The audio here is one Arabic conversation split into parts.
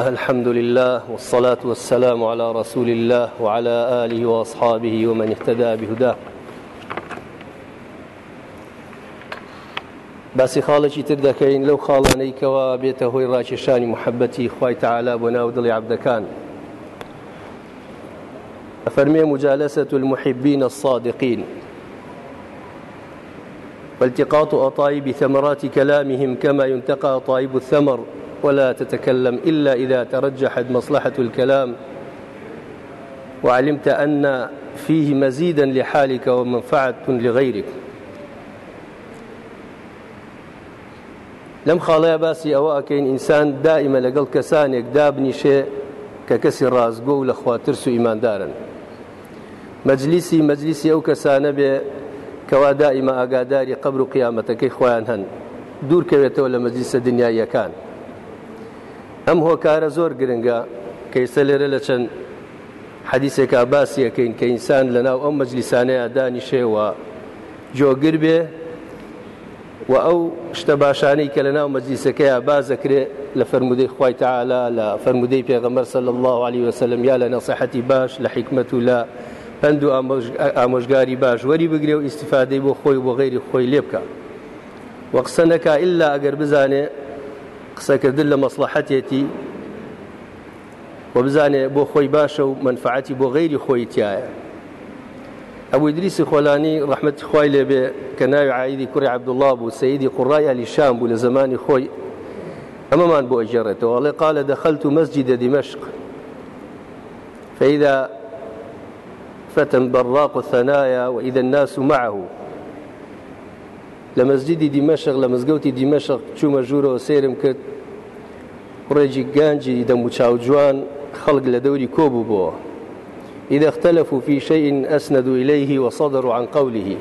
الحمد لله والصلاة والسلام على رسول الله وعلى آله وأصحابه ومن اهتدى بهداه. باسی خاڵێکی تر دەکەین لەو خاڵانەیکەوە بێتە هۆی ڕاکێشانی محەبەتی خی عبدەکان فەرمێ مجالسة المحبين الصادقين. والتقاط أطايب ثمرات كلامهم كما ينتقى طائب الثمر. ولا تتكلم إلا إذا ترجحت مصلحة الكلام وعلمت أن فيه مزيدا لحالك ومنفعة لغيرك. لەم خاڵەیە باسی ئەوە ئەکەین ئینسان دائیمە لەگەڵ کەسانێک دابنیشێ کە کەسی ڕازگۆ و لە خواترس و ئیماندارن مەجلیسی مەجلیسی ئەو کەسانە بێ کەوا دائیمە ئاگاداری قبر و قیامەتەکەی خۆیان هەن دوورکەوێتەوە لە مەجلیسە دنیاییەکان ئەم هۆکارە زۆر گرنگە کەیسە لێرە لە چەند حەدیسێکا باسیەکەین کە ئینسان لەناو ئەم مەجلیسانەیە دانیشێوە جۆگر بێ و ئەو شتە باشانەی کە لە ناو مەجلیسەکەیە بازەکرێ لە فرمودەی خی تعالا لە فرمودەی پێغەمەر سەل الله عليه وسلم یا لە نەسەحەتی باش لە حکمت و لە پند و ئامۆژگاری باش وەری بگرێ و ئیسیفادەی بۆ خۆی بۆ غیری خۆی لێ بکە وەقسە نەکا ئللا ئەگەر بزانێ قسەکردن لە مەسلحەتێتی و بزانێ بۆ خۆی باشە و منفعەتی بۆ غیری خۆی تایە. ئەوی دریسی خۆلانی ڕحمەتی خی لێبێ کە ناوی عیدی کوڕی عبدوڵڵا بوو سیدی قوڕای علی شام بوو لە بۆ ئەجێڕێتەوە. ئەڵێ قالە دەخلت مسجد دمشق فإذا فتى براق الثنايا وإذا الناس معه. لە مەسجدی دیمەشق لە مزگەوتی دیمەشق چوومە ژوورەوە سێرم کرد ڕێجی گانجی دەم و چاو جوان خەڵک لە إذا اختلفوا في شيء أسندوا إليه وصدروا عن قوله.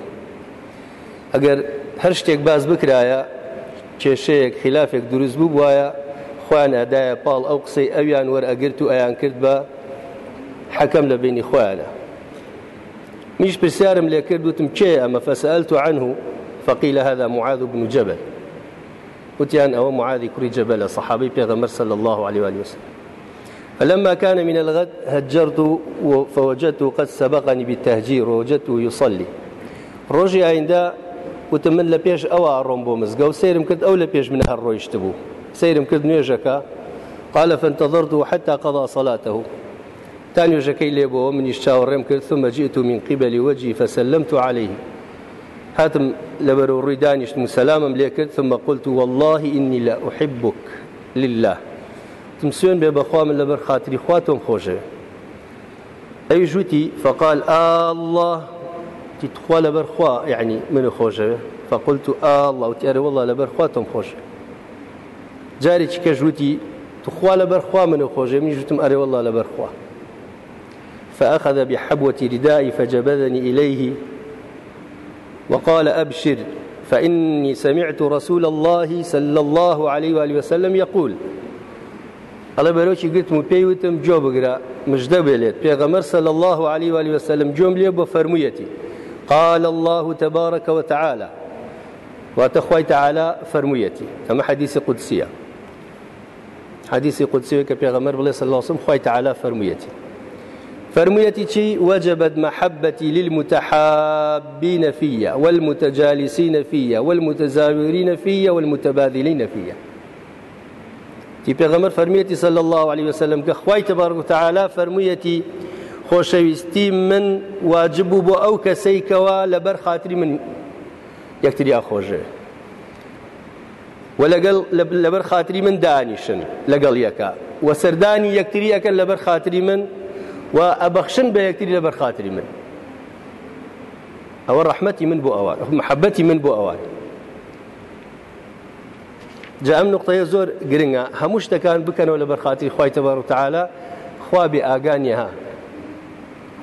هەر شتێک باز بکرایە کێشەیەک خلافێک دروست بوو خۆیان ئەدایە پاڵ ئەو قسەی ئەویان وەرئەگرت و ئەیان کرد بە حەکەم لە بینی خۆیانە میش پرسیارم لێ کرد وتم کێ ئەمە فەسألت عنه فقيل هذا معاذ بن جبل. وتيان أو معاذ كري جبل صحابي بيغمر صلى الله عليه وآله وسلم. فلما كان من الغد هجرت فوجدته قد سبقني بالتهجير ووجدته يصلي. ڕۆژی ئایندا وتم من لە پێش ئەوە ڕۆم بۆ مزگە و سیرم کرد ئەو لە پێش من ڕۆیشت بوو. سیرم کرد نوێژەکە. قال فانتظرت حتى قضى صلاته. تاني وجهكي ليبو من يشتاور ثم جئت من قبل وجهي فسلمت عليه. هاتم لەبەر و ڕووی دانیشتم سەلامم لێ کرد ثم قلت والله إني لا أحبك لله. بێ بەخوا من لەبەر خاتری خوا تۆم خۆشە ئەوی ژووتی فقال الله. تخوا لەبەر خوا يعني من خۆشەوێ فقلت الله. وتیارە والله لەبەر خوا تۆم خۆشە جارێکی کە ژووتی تخوا لەبەر خوا من خۆشە من ژوتم ئەرێ والله لەبەر خوا. فأخذ بحبوة ردائي فجبذني إليه. وقال أبشر فإني سمعت رسول الله صلى الله عليه وآله وسلم يقول الله بروشي قلت مو بيوتم جو بقرا مجده بيلت بيغمر صلى الله عليه وآله وسلم جوم لي بفرميتي قال الله تبارك وتعالى وتخوي تعالى فرميتي. كما حديث قدسية. حديث قدسية كبيغمر صلى الله عليه وسلم خوي تعالى فرميتي. فرميتي شي وجبت محبتي للمتحابين فيا والمتجالسين فيا والمتزاورين فيا والمتبادلين فيا. تي پیغمبر فرميتي صلى الله عليه وسلم كخواي تبارك وتعالى فرميتي خۆشەویستی من واجب بوو بۆ ئەو کەسەیکەوە لەبەر من یەکتری ئاخۆژێ و لەگەڵ لەبەر خاتری من دانیشن لەگەڵ یەکە و سەردانی یەکتری ئەەکەن لەبەر خاتری من و ئەبەخشن بە یەکتری لەبەر خاتری من. ئەوە ڕەحمەتی من بۆ ئەوان محەبەتی من بۆ ئەوان. جا ئەم نقطەیە زۆر گرنگە. هەموو شتەکان بکەنەوە لە بەرخاتی و تعاالە خوا بێ ئاگانیها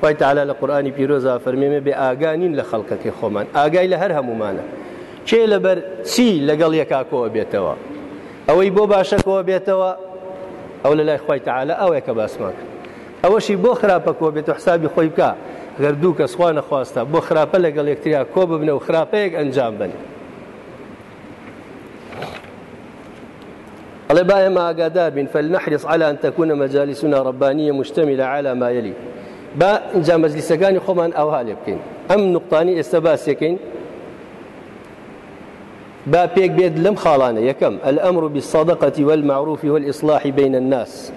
خی تعالا لە قورآانی پیرۆزا فەرمێمە بێ ئاگانین لە خەڵکەکەی خۆمان. ئاگای لە هەر هەمومانە. کێ لەبەر چی لەگەڵ یەکاکەوە بێتەوە؟ ئەوەی بۆ باشەکەەوە بێتەوە؟ ئەو لە لای خی تعاالە ئەوەیە کە باسمان کرد ئەوەشی بۆ خراپەکەەوە بێت و حسابی خۆی بکە. گەر دوو کەس خوا نەخواستە بۆ خراپە لەگەڵ یەکتریا کۆ ببنە و خراپەیەک ئەنجام بن الله ما قادار بين فلنحرص على أن تكون مجالسنا ربانية مشتملة على ما يلي با جا مجلسەکانی خۆمان ئەوها لێ بکەین. ئەم نقطانی ئێستا باسیەکەین با پێک بێت لەم خاڵانە یەکەم. الأمر بالصدقة والمعروف والإصلاح بين الناس.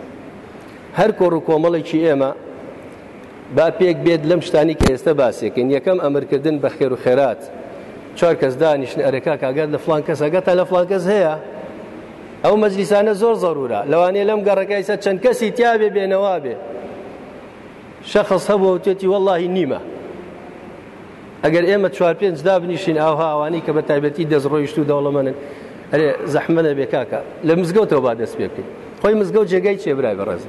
هەر کۆڕ و کۆمەڵێکی ئێمە با پێک بێت لەم شتانی کە ئێستا باسیەکەین یەکەم ئەمرکردن بە خێر و خێرات. چوار کەس دانیشن ئەرەکە کاگات لە فلان کەس ئەگەتا لە فلان کەس هەیە. ئەو مەجلیسانە زۆر زەرورە. لەوانەیە لەم گەڕەکەیسە چەند کەسی تیاابێ بێنەوا بێ شخص هەبوو توێتی واللهی نیمە. ئەگەر ئێمە چوار پێنج دا بنیشین ئاها ئەوانی کە بە تایبەتی دەستڕۆیشت و دەوڵەمەن ئەرێ زەحمەە بێ کاکە لە مزگەوتەوە با دەست پێ بکەین. خۆی مزگەوت جێگای چێ برای بەڕێز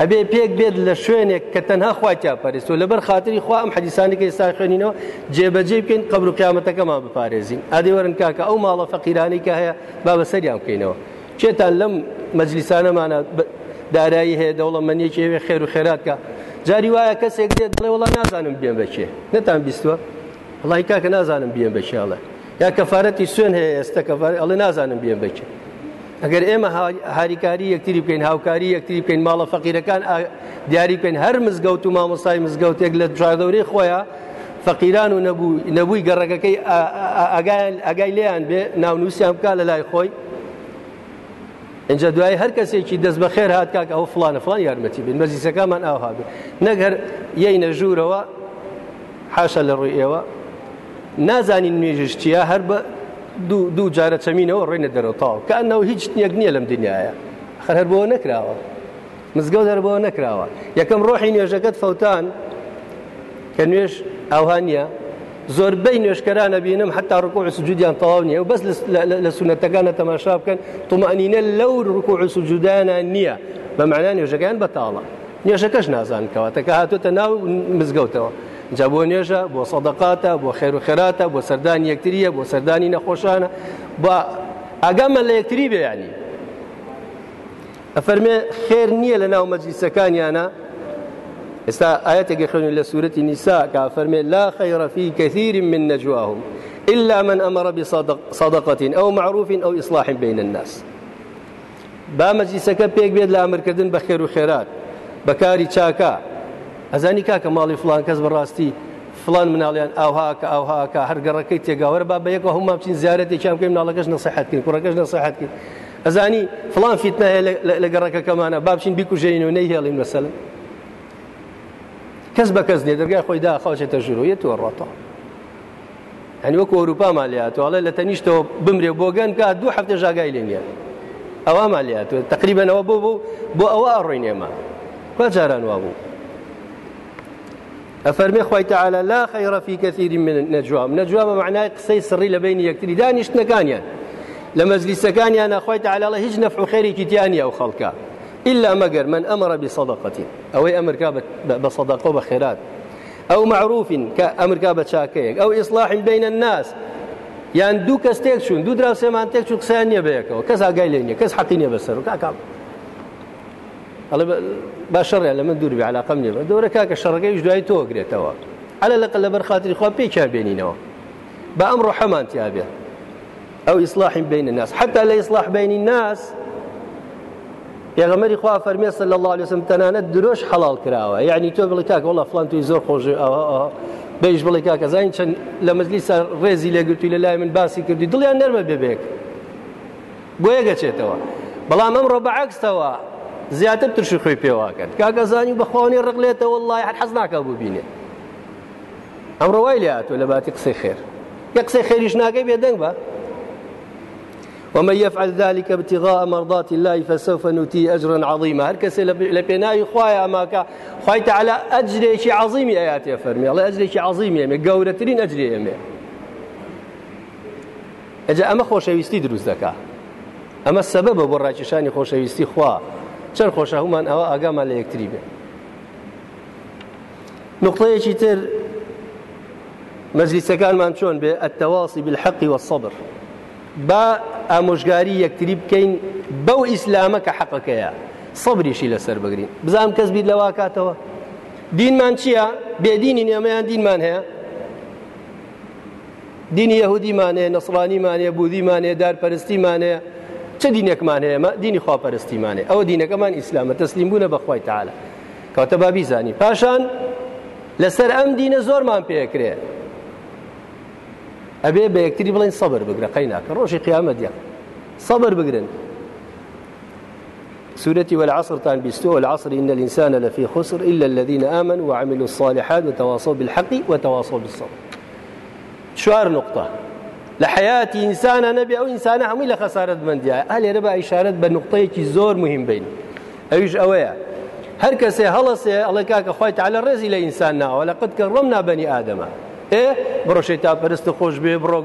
ئەبێ پێک بێت لە شوێنێک کە تەنها خواتیا پارێست و لەبەر خااتری خوا ئەم حەدیسانی کە ئێستا خوێنینەوە جێبەجێ بکەین قبر و قیامەتەکەمان بپارێزین ئادی وەرن کاکە ئەو ماڵە فەقیرانی کە هەیە با بەسەریان بکەینەوە چێتان لەم مەجلیسانەمانە دارایی هەیە دەوڵەمەنیەکی ئێوێ خێر و خێراتکە جاری وایە کەسێک دێت دڵێ وڵا نازانم بێن بچێ نتان بیستوە وڵی کاکە نازانم بێن بچڵە یا کەفاەتی سوێن هەیە ئێستا کەفاەت ئەڵێ نازانم بێن بچێ ئەگەر ئێمە هاریکاری یەکتری بکەین هاوکاری یەکتری بکەین ماڵە فەقیرەکان دیاری بکەین هەر مزگەوت و مامۆسای مزگەوتێک لە چواردەورەی خۆیان فەقیران و نەبووی گەڕەکەەکەی ئەگای لیان بێ ناونووسیان بکە لە لای خۆی. اینجا دوای هەر کەسێکی دەست بە خێر هات کاک ئەو فلانە فلان یارمەتی بین مەزیسەکەمان ئاها بێ نەگەر یەینە ژوورەوە حاشە لە ڕووی ئێوە. نازانین نوێژشتیە هەر بە دوو جارە چەمینەوە ڕێنە دەرەوەتاو کە ئەنەوە هیچ یەک نییە لەم دنیاە. خەر هەر بۆ نەکراوە. مزگەوت هەر بۆ نەکراوە. یەکەم ڕۆحی نوێژەکەت فەوتان کە نوێش ئەوهانە زۆربەی نوێشکەرانە بینم حتا ڕکوع سجودیان تەواو نیە و بەس لە سونەتەکانە تەماشا بکەن تومەنینە لەو ڕکوع سجودانە نییە. بە معنای نوێژەکان بەتاڵە. نوێژەکەش نازانکەوە. تەکە هاتوتە ناو مزگەوتەوە. جا بۆ نوێژە بۆ سەدەقاتە بۆ خێر و خێراتە بۆ سەردانی یەکتریە بۆ سەردانی نەخۆشانە بە ئاگامە لە یەکتری بێیانی ئەفەرمێ خێر نییە لە ناو مەجلیسەکانیانە إستا آياتك يخرج إلى سورة النساء كأفرمي لا خير في كثير من نجواهم إلا من أمر بصدقة أو معروف أو إصلاح بين الناس. با مەجلیسەکە پێک بێت لە ئەمرکردن بە خێر و خێرات بەکاری ئەزانی کاکە ماڵی فلان کەس بەڕاستی فلان مناڵیان ئاوهاکە ئاوهاکە هەرگەڕەکەی تێگاوەرە با بە یەکەوە هەمما بچین زیارەتێکیان بکەین ناڵەکەش نسەحەتکەین کوڕەکەش نسەحەتکەین ئەزانی فلان فیتنە هەیە لە گەڕەکەکەمانە با بچین بیکوژێنین و نەیهێڵین مەسەلن کەس بە کەس نێ دەرگای خۆی دا خاوچێتە ژورویەوە ڕاتەوە. هەنی وەکو ئەوروپا مالیاتوەڵێ لە تەنیشتەوە بمرێ بۆگەن کە دوو هەفتە ژاگای لێ نیە ئەوە مالیاتوە تقریبەنەوە بۆ بوو بۆ ئەوە ئەڕۆینێمە با جاران وا بوو؟ أفرمي خوي تعالى لا خير في كثير من النجوام نجوام معناه قصي سري لبين يكتري. دانيش نكانيا لمجلس كان أنا خوي تعالى الله هج نفع خيري كتياني أو خلقا. إلا مقر من أمر بصدقة. أو أمر كابة بصدقة وبخيرات. أو معروف كأمر كابة شاكيك. أو إصلاح بين الناس. يعني دو کەس تێک چوون دوو دراوسێمان تێک چون قسەیان نییە بەیەکەوە کەس ئاگای لێ نیە کاکام با شەڕێ لە من دووری علاقم نیە. دەورە کاکە شەڕەکەیش دوای تۆگرێتەوە على لەقل لەبەر خااتری خوا پێی بێنینەوە بە ئەمڕۆ حەمان تیاابێ ئەو ئیسلاحی بین الناس. حتى لە ئیسلاح بین الناس پێغەمەری خوا فەرمێ صلی الله عليه وسلم تەنانەت درۆش حەڵال کراوە. یعنی تۆ بڵی کاکە وڵا فلان توی زۆر خۆش بەیش بڵی کاکە زین چەند لە مەجلیسا ڕێزی لێگرتووی لە لای من باسی کردی دڵیان نەرمە بێبێک بۆ یەگەچێتەوە بەڵام ئەم ڕۆ بەعکسەوە زیاتر ترشی خۆی پێواکەن کاکە زانی بەخواانی ڕقلێتەوە وڵی هەر حەز ناکە بوو بینێ. ئەم ڕۆوای لێ هاتووە لە باتی قسەی خێر. یە قسەی خێریش ناگەی بێدەنگ ومن يفعل ذلك ابتغاء مرضات الله فسوف نؤتيه أجرا عظيما. هر كسي لبناي خوايا ماكا خواي تعالى أجري شي عظيم آيات يا فرمي الله أجري شي عظيم يا قورترين أجري يا ئەجا ئەمە خۆشەویستی دروست دەکا. ئەمە سەبەبە بۆ ڕاکێشانی خۆشەویستی خوا. چەند خۆشە هەومان ئەوە ئاگامان لە یەکتری بێ. نقطەیەکی تر مەزلیسەکانمان چۆن بێ؟ ئەتەواسی بالحەقی وەسەبر با ئامۆژگاری یەکتری بکەین بەو ئیسلامە کە حەقەکەیە. سەبریشی لەسەر بگرین. بزانام کەس بیت لەوا کاتەوە. دینمان چییە؟ بێدینی نێمەیان دینمان هەیە. دینی یەهودیمان هەیە نەسڵانیمان هەیە بودیمان هەیە دارپەرستیمان هەیە. چه دینێکمان هەیەمە دینی خواپەرستیمانێ. ئەوە دینەکەمان ئیسلامە. تەسلیم بوونە بەخوای تعاالە بابی زانی. پاشان لەسەر ئەم دینە زۆرمان پێکرێ. ئەبێ بە یەکتری بڵین سەبر بگرە. ناکە ڕۆژی قیامەت یە سەبر بگرن. سورة والعصر تان بيستو والعصر إن الإنسان لفي خسر إلا الذين آمنوا وعملوا الصالحات وتواصوا بالحق وتواصوا بالصبر. شوار نقطة. لحياة إنسان نبي أو إنسان هم إلى خسارة من دي هل ربا إشارة بنقطة زور مهم بين أيش أويا هر کەسێ هەڵەسێ ئەڵێ کاکە خخوای على ڕێزی لە ئینسان ناوە لە قەت کە ڕەمنا بەنی ئادەمە. ئێ بڕۆشەی تا پەرستە خۆش بێ بڕۆ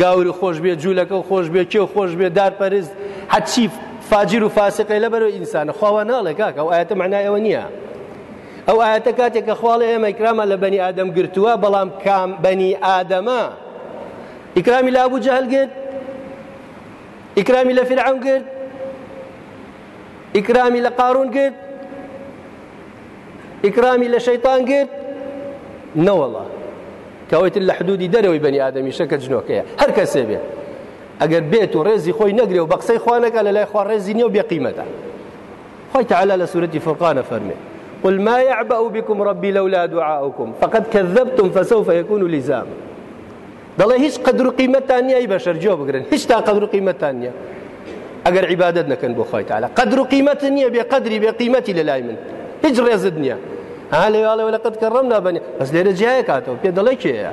گاوری خۆش بێ جوولەکە خۆش بێ کێ خۆش بێ دار پەرست حچی فاجر و فاسقی لەبەرەوە ئینسانە. خواوە ناڵێ کاکە ئەو ئاەتە معنایەوە نییە. ئەو ئاەتە کاتێک کە خواڵێ ئێمە ئیکرامە لە بەنی ئادەم گرتووە بەڵام کام بەنی ئادەمە. ئیکرامی لە ئابوو جەهل گرت ئیکرامی لە فرعون گرت ئیکرامی لە قارون گرت ئیکرامی لە شەیتان گرت نەوەڵە کەوەیتر لە حدودی دەرەوەی بەنی ئادەمی شەکە جنۆکەیە هەر کەسێ بێ ئەگەر بێت و ڕێزی خۆی نەگرێ و بە قسەی خوانەکە لە لای خوا ڕێزی نیە تعالى قل ما يعبأ بكم ربي لولا دعاؤكم فقد كذبتم فسوف يكون لزاما. دەڵێ هیچ قدر و قیمەتان نیە ئەی بەشەر جۆ بگرن. هیچ تا قدر و قیمەتان نییە. ئەگەر عیبادت نەکەن بۆ خۆی تعالى قدر و قیمەت نییە بێ قدری بێ قیمەتی لە لای من. هیچ ڕێزت نییە. ها لێواڵێ لەقەت کە ڕەم نابنێ. بەس لێرە جیایە کاتەوە. پێ دەڵێ کێە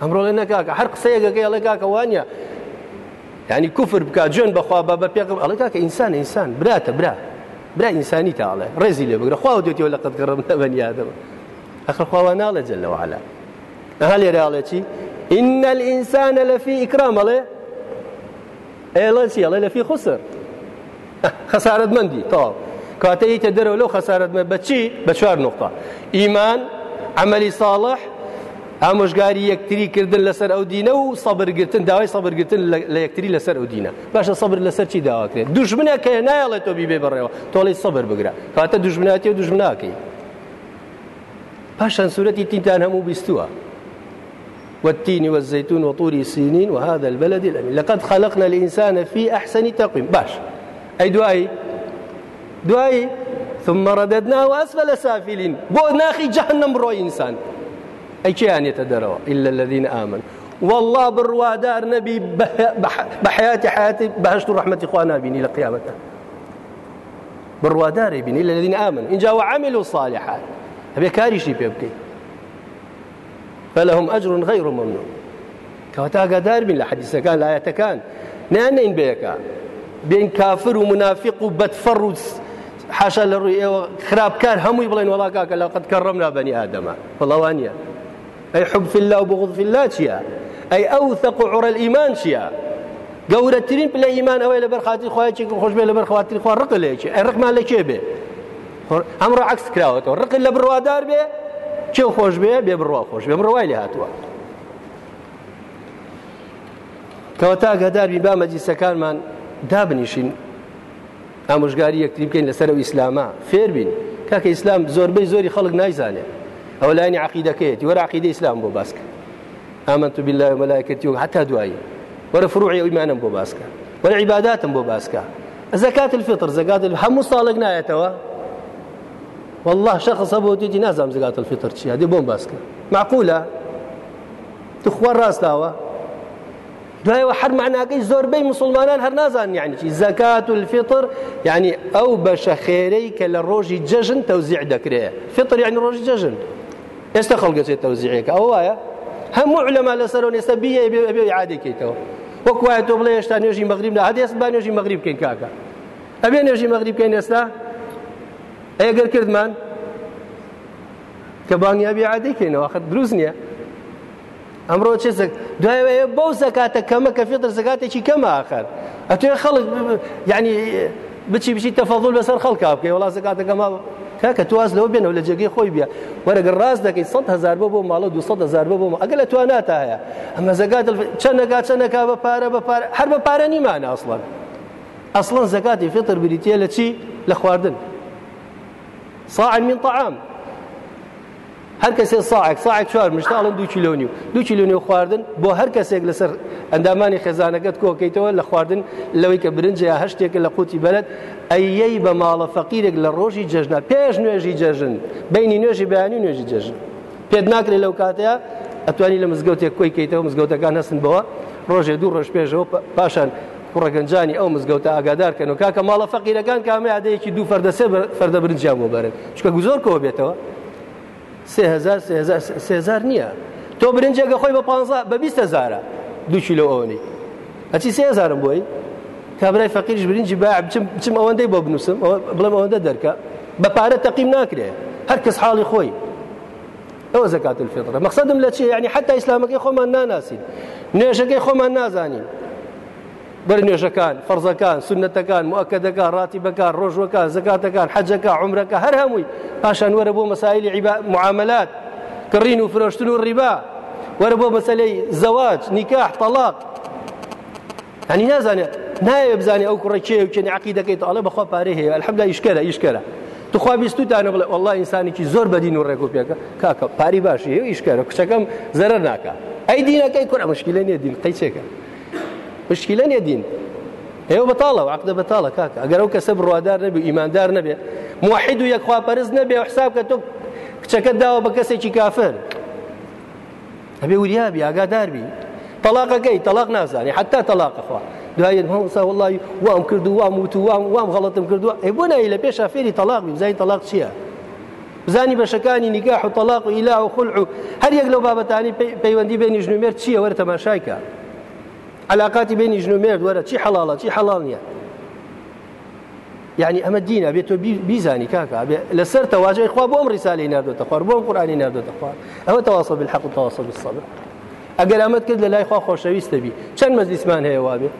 ئەمڕۆ لێ نەکاکە. هەر قسەیەکەکە ئەڵێ کاکە وانە ینی کوفر بکە جوێن بەخوا بە بە پێقم ئەڵێ کاکە ئینسان ئینسان. براتە برا. برا ئینسانی تاڵێ ڕێزی لێ بگرە. خوا دێتەوە لەقەت کە ڕەم نەبەنیادەوە ئەخر خواوە ناڵە جل وعلا. ئەها لێرە ئاڵێ چی؟ إن الإنسان لفي إكرام الله إيه شي الله لفي خسر. خسارة مندي طب کاتەیتە دەرەوە لەو خەسارەتمە بەچی بە چوار نقطە ئیمان عملی ساڵح ئامۆژگاری یەکتری کردن لەسەر ئەو دینە و سەبرگرتن داوای سەبرگرتن لە یەکتری لەسەر ئەو دینە باشە سەبر لەسەر چی داواکرێت دوژمنە کە نایڵێت تۆ بیبێ بڕێەوە تۆڵی سەبر بگرە کاتە دوژمناتی و دوژمناکەی پاشان سورەتی تینتان هەموو بیستووە والتين والزيتون وطور سينين وهذا البلد الأمين. لقد خلقنا الإنسان في أحسن تقويم. باش. أي دعائي دوایی ثم رددناه أسفل سافلين. بۆ ناخی جەهنم بڕۆ ئینسان ئەی کیانێتە دەرەوە إلا الذين آمنوا. والله حياتی حياتی بەهشت و ڕحمەتی خوا نبینی لە قیامەتە بڕوادارێ بینی لە الذين آمنوا. اینجا وعملوا الصالحات هەبێ کاریشی پێ بکەیت فلهم أجر غير ممنون کەواتە ئاگادار بین لە حەدیسەکان لە ئاەتەکان نیان بێیەکە بین کافر و منافق و بەدفەڕ و حاشا لە ڕووی ئێوە خراپکار هەمووی بڵێن وڵاکاکە لە قەت کەڕەمنا بەنی ئادەمە بەڵەوانە ئەی حب في الله وبغض في الله چییە ئەی ئەوثق عڕ الإيمان چییە گەورەترین پلە ئیمان ئەوەی لەبەر خاتی خۆیکی خۆش بێ لەبەر خواتی خوا ڕق لێکی ئەی ڕقمان لە کێ بێ ئەمڕۆ عکس کراوەتەوە ڕق لە بڕوادار بێ کێ خۆش بێ بێ بڕوا خۆش بێ بڕوای لێ هاتووە کەوە تا گەداربی با مەجیسەکانمان دابنیشین. ئامۆژگاری یەکتری بکەین لەسەر و ئیسلامە. فێر بین. کاکە ئیسلام زۆربەی زۆری خەڵک نایزانێ. ئەو لایانی عقیدەکەیەتی وەرە عقیدە ئیسلام بۆ باسکە ئامنت بالله وملائكته حتى دوایی. وەرە فروعی ئیمانم بۆ باسکە وەرە عیباداتم بۆ باسکە زکات الفطر زکات هەموو ساڵێک نایەتەوە. والله شەخص هەبوو تێتی نازام زکات الفطر چیە دێ بۆم باسکە معقولە تو خوار ڕاستاوە دوایەوە هەر معناکەی زۆربەی مسلمانان هەر نازان یعنی چی زەکات الفطر خێرەی کە لە ڕۆژی جەژن تەوزیع دەکرێت فطر جەژن ئێستا خەڵگەچێت تەوزیعەکە ئەو وایە هەموو علەما لەسەرەوە ئێستا بیە بێ عادێکیتەوە وەک وایە تۆ بڵێ هێشتا نوێژی مەغریب لە هەدێست با نوێژی مەغریب بکەین کاکە ئەبێ نوێژی مەغریب بکەین ئێستا ئەگەر کردمان کە بانیابی عادێکەینەوە خەت دروست نییە ئەمڕۆ چ دوایەوەیە بەو زکاتە کەمە کە فێتر زکاتێکی کەمە آخر ئەتوێ خەڵک ینی بچی بچی تەفەضل بەسەر خەڵکا بکەی وڵا زکاتەکەما کاکە تواز لەوە بێنەوە لە جێگەی خۆی بیا وەرەگەر ڕاست دەکەی 100 هزار بۆ بۆ ماڵە 200 هزار لە توانات هەیە ئەمە زکات چەندەکات چەندەکا بە پارە بە پارە هەر بە پارە نیمانە ئەسڵان ئەسڵان زکاتی فطر بریتە لە چی لە خواردن صاع من طعام. هەر کەسێ ساعک ساعک چوار مشتاڵم دو کیلۆنی و دو کیلۆنی خواردن بۆ هەر کەسێک لەسەر ئەندامانی خێزانەکەت کۆکەیتەوە لە خواردن لەوەی کە برنج یا هەشتێکە لە قوتی بەلت ئەیەی بە ماڵە فەقیرێک لە ڕۆژی جەژنا پێش نوێژی جەژن بینی نوێژی بەیانی نوێژی جەژن. پێت ناکرێت لەو کاتەیە ئەتوانی لە مزگەوتێک کۆی کەیتەوە مزگەوتەکان هەستن بەوە ڕۆژێ دوو ڕۆژ پێشەوە پاشان کوڕەگەنجانی ئەو مزگەوتە ئاگادارکەن و کاکە ماڵە فەقیرەکان کامە عادەیەکی دوو فەردەسێ فەردە برنجیان بۆ بەرن. چکە گوزۆر کەەوە بێتەوە؟ سهزار نییە. تۆ برنجێکە خۆی بە بە بیست هزارە دو کیلۆ ئەوەی ئەچی سهزارم بۆی؟ کابرای فەقیرش برنجی با بچم ئەوەندەی بۆ بنووسم. بڵم ئەوەندە دەرکە. بە پارە تەقیم ناکرێ. هەر کەس حاڵی خۆی. ئەوە زکات الفطرە. مەقصدم لە چیە ینی حتا ئیسلامەکەی خۆمان ناناسین. نوێژەکەی خۆمان نازانین. بەر نوێژەکان فەرزەکان سنتەکان مؤکدەکان ڕاتیبەکان ڕۆژوەکان زکاتەکان حەجەکە عمرەکە هەر هەمووی پاشان وەرە بۆ مەسایلی معاملات کڕین و فرۆشتن و ڕیبا وەرە بۆ مەسلەی زەواج نیکاح تەلاق هەنی نازانێت نایە بزانێ ئەو کوڕە کێ و کێنی عقیدەکەی تاڵە بەخوا پارێ هەیە الحمدا ئیشکەرە ئیشکەرە توخوا بیستوتانە بڵێ والله ئینسانێکی زۆر بەدین و ڕێکۆ پێەکە کاکە پاری باشی هەیە ئیشکەرە کچەکەم زەرەر ناکە ئەی دینەکەی کوڕە مشکلە نیە دین قەی چێکە مشکلە نیە دین ئێوە بەتاڵە و عقدە بەتاڵە کاکە ئەگەر ئەو کەسە بڕوادار نەبێ ئیماندار نەبێ موحید و یەکخوا پەرز نەبێ حساب کە تۆ کچەکەت داوە بە کەسێکی کافر ئەبێ وریابی ئاگاداربی تەلاقەکەی تەلاق نازانانی حتا تەلاقەخوا دوایە هەوسا وڵی وام کردو وام وت وام وام غەڵەتم کردووە ئەی بۆ نایی لە پێش فێری تەلاقی بزای تەلاق چییە؟ بزانی بەشەکانی نیگاح و تەلاق و ئیلا و خلع و هەر یەک لەو بابەتانی پەیوەندی بینی ژنومێر چییە وەرە تەماشایکە علااقاتی بینی ژنومێر وەرە چی حەڵاڵە چی حەڵال نییە يعني ئەمە دینە بێت تۆ بیزانی کاکە لەسەر تەواژەی خوا بۆم ڕیسالی نردۆتە خوار بۆم قورانی نردۆتە خوار ئەوە تەواصل بالحق و تەواصل بالصبر ئەگەر ئەمەد کرد لە لای خوا خۆشەویستە بی چەند مەزلیسمان هەیە وابێ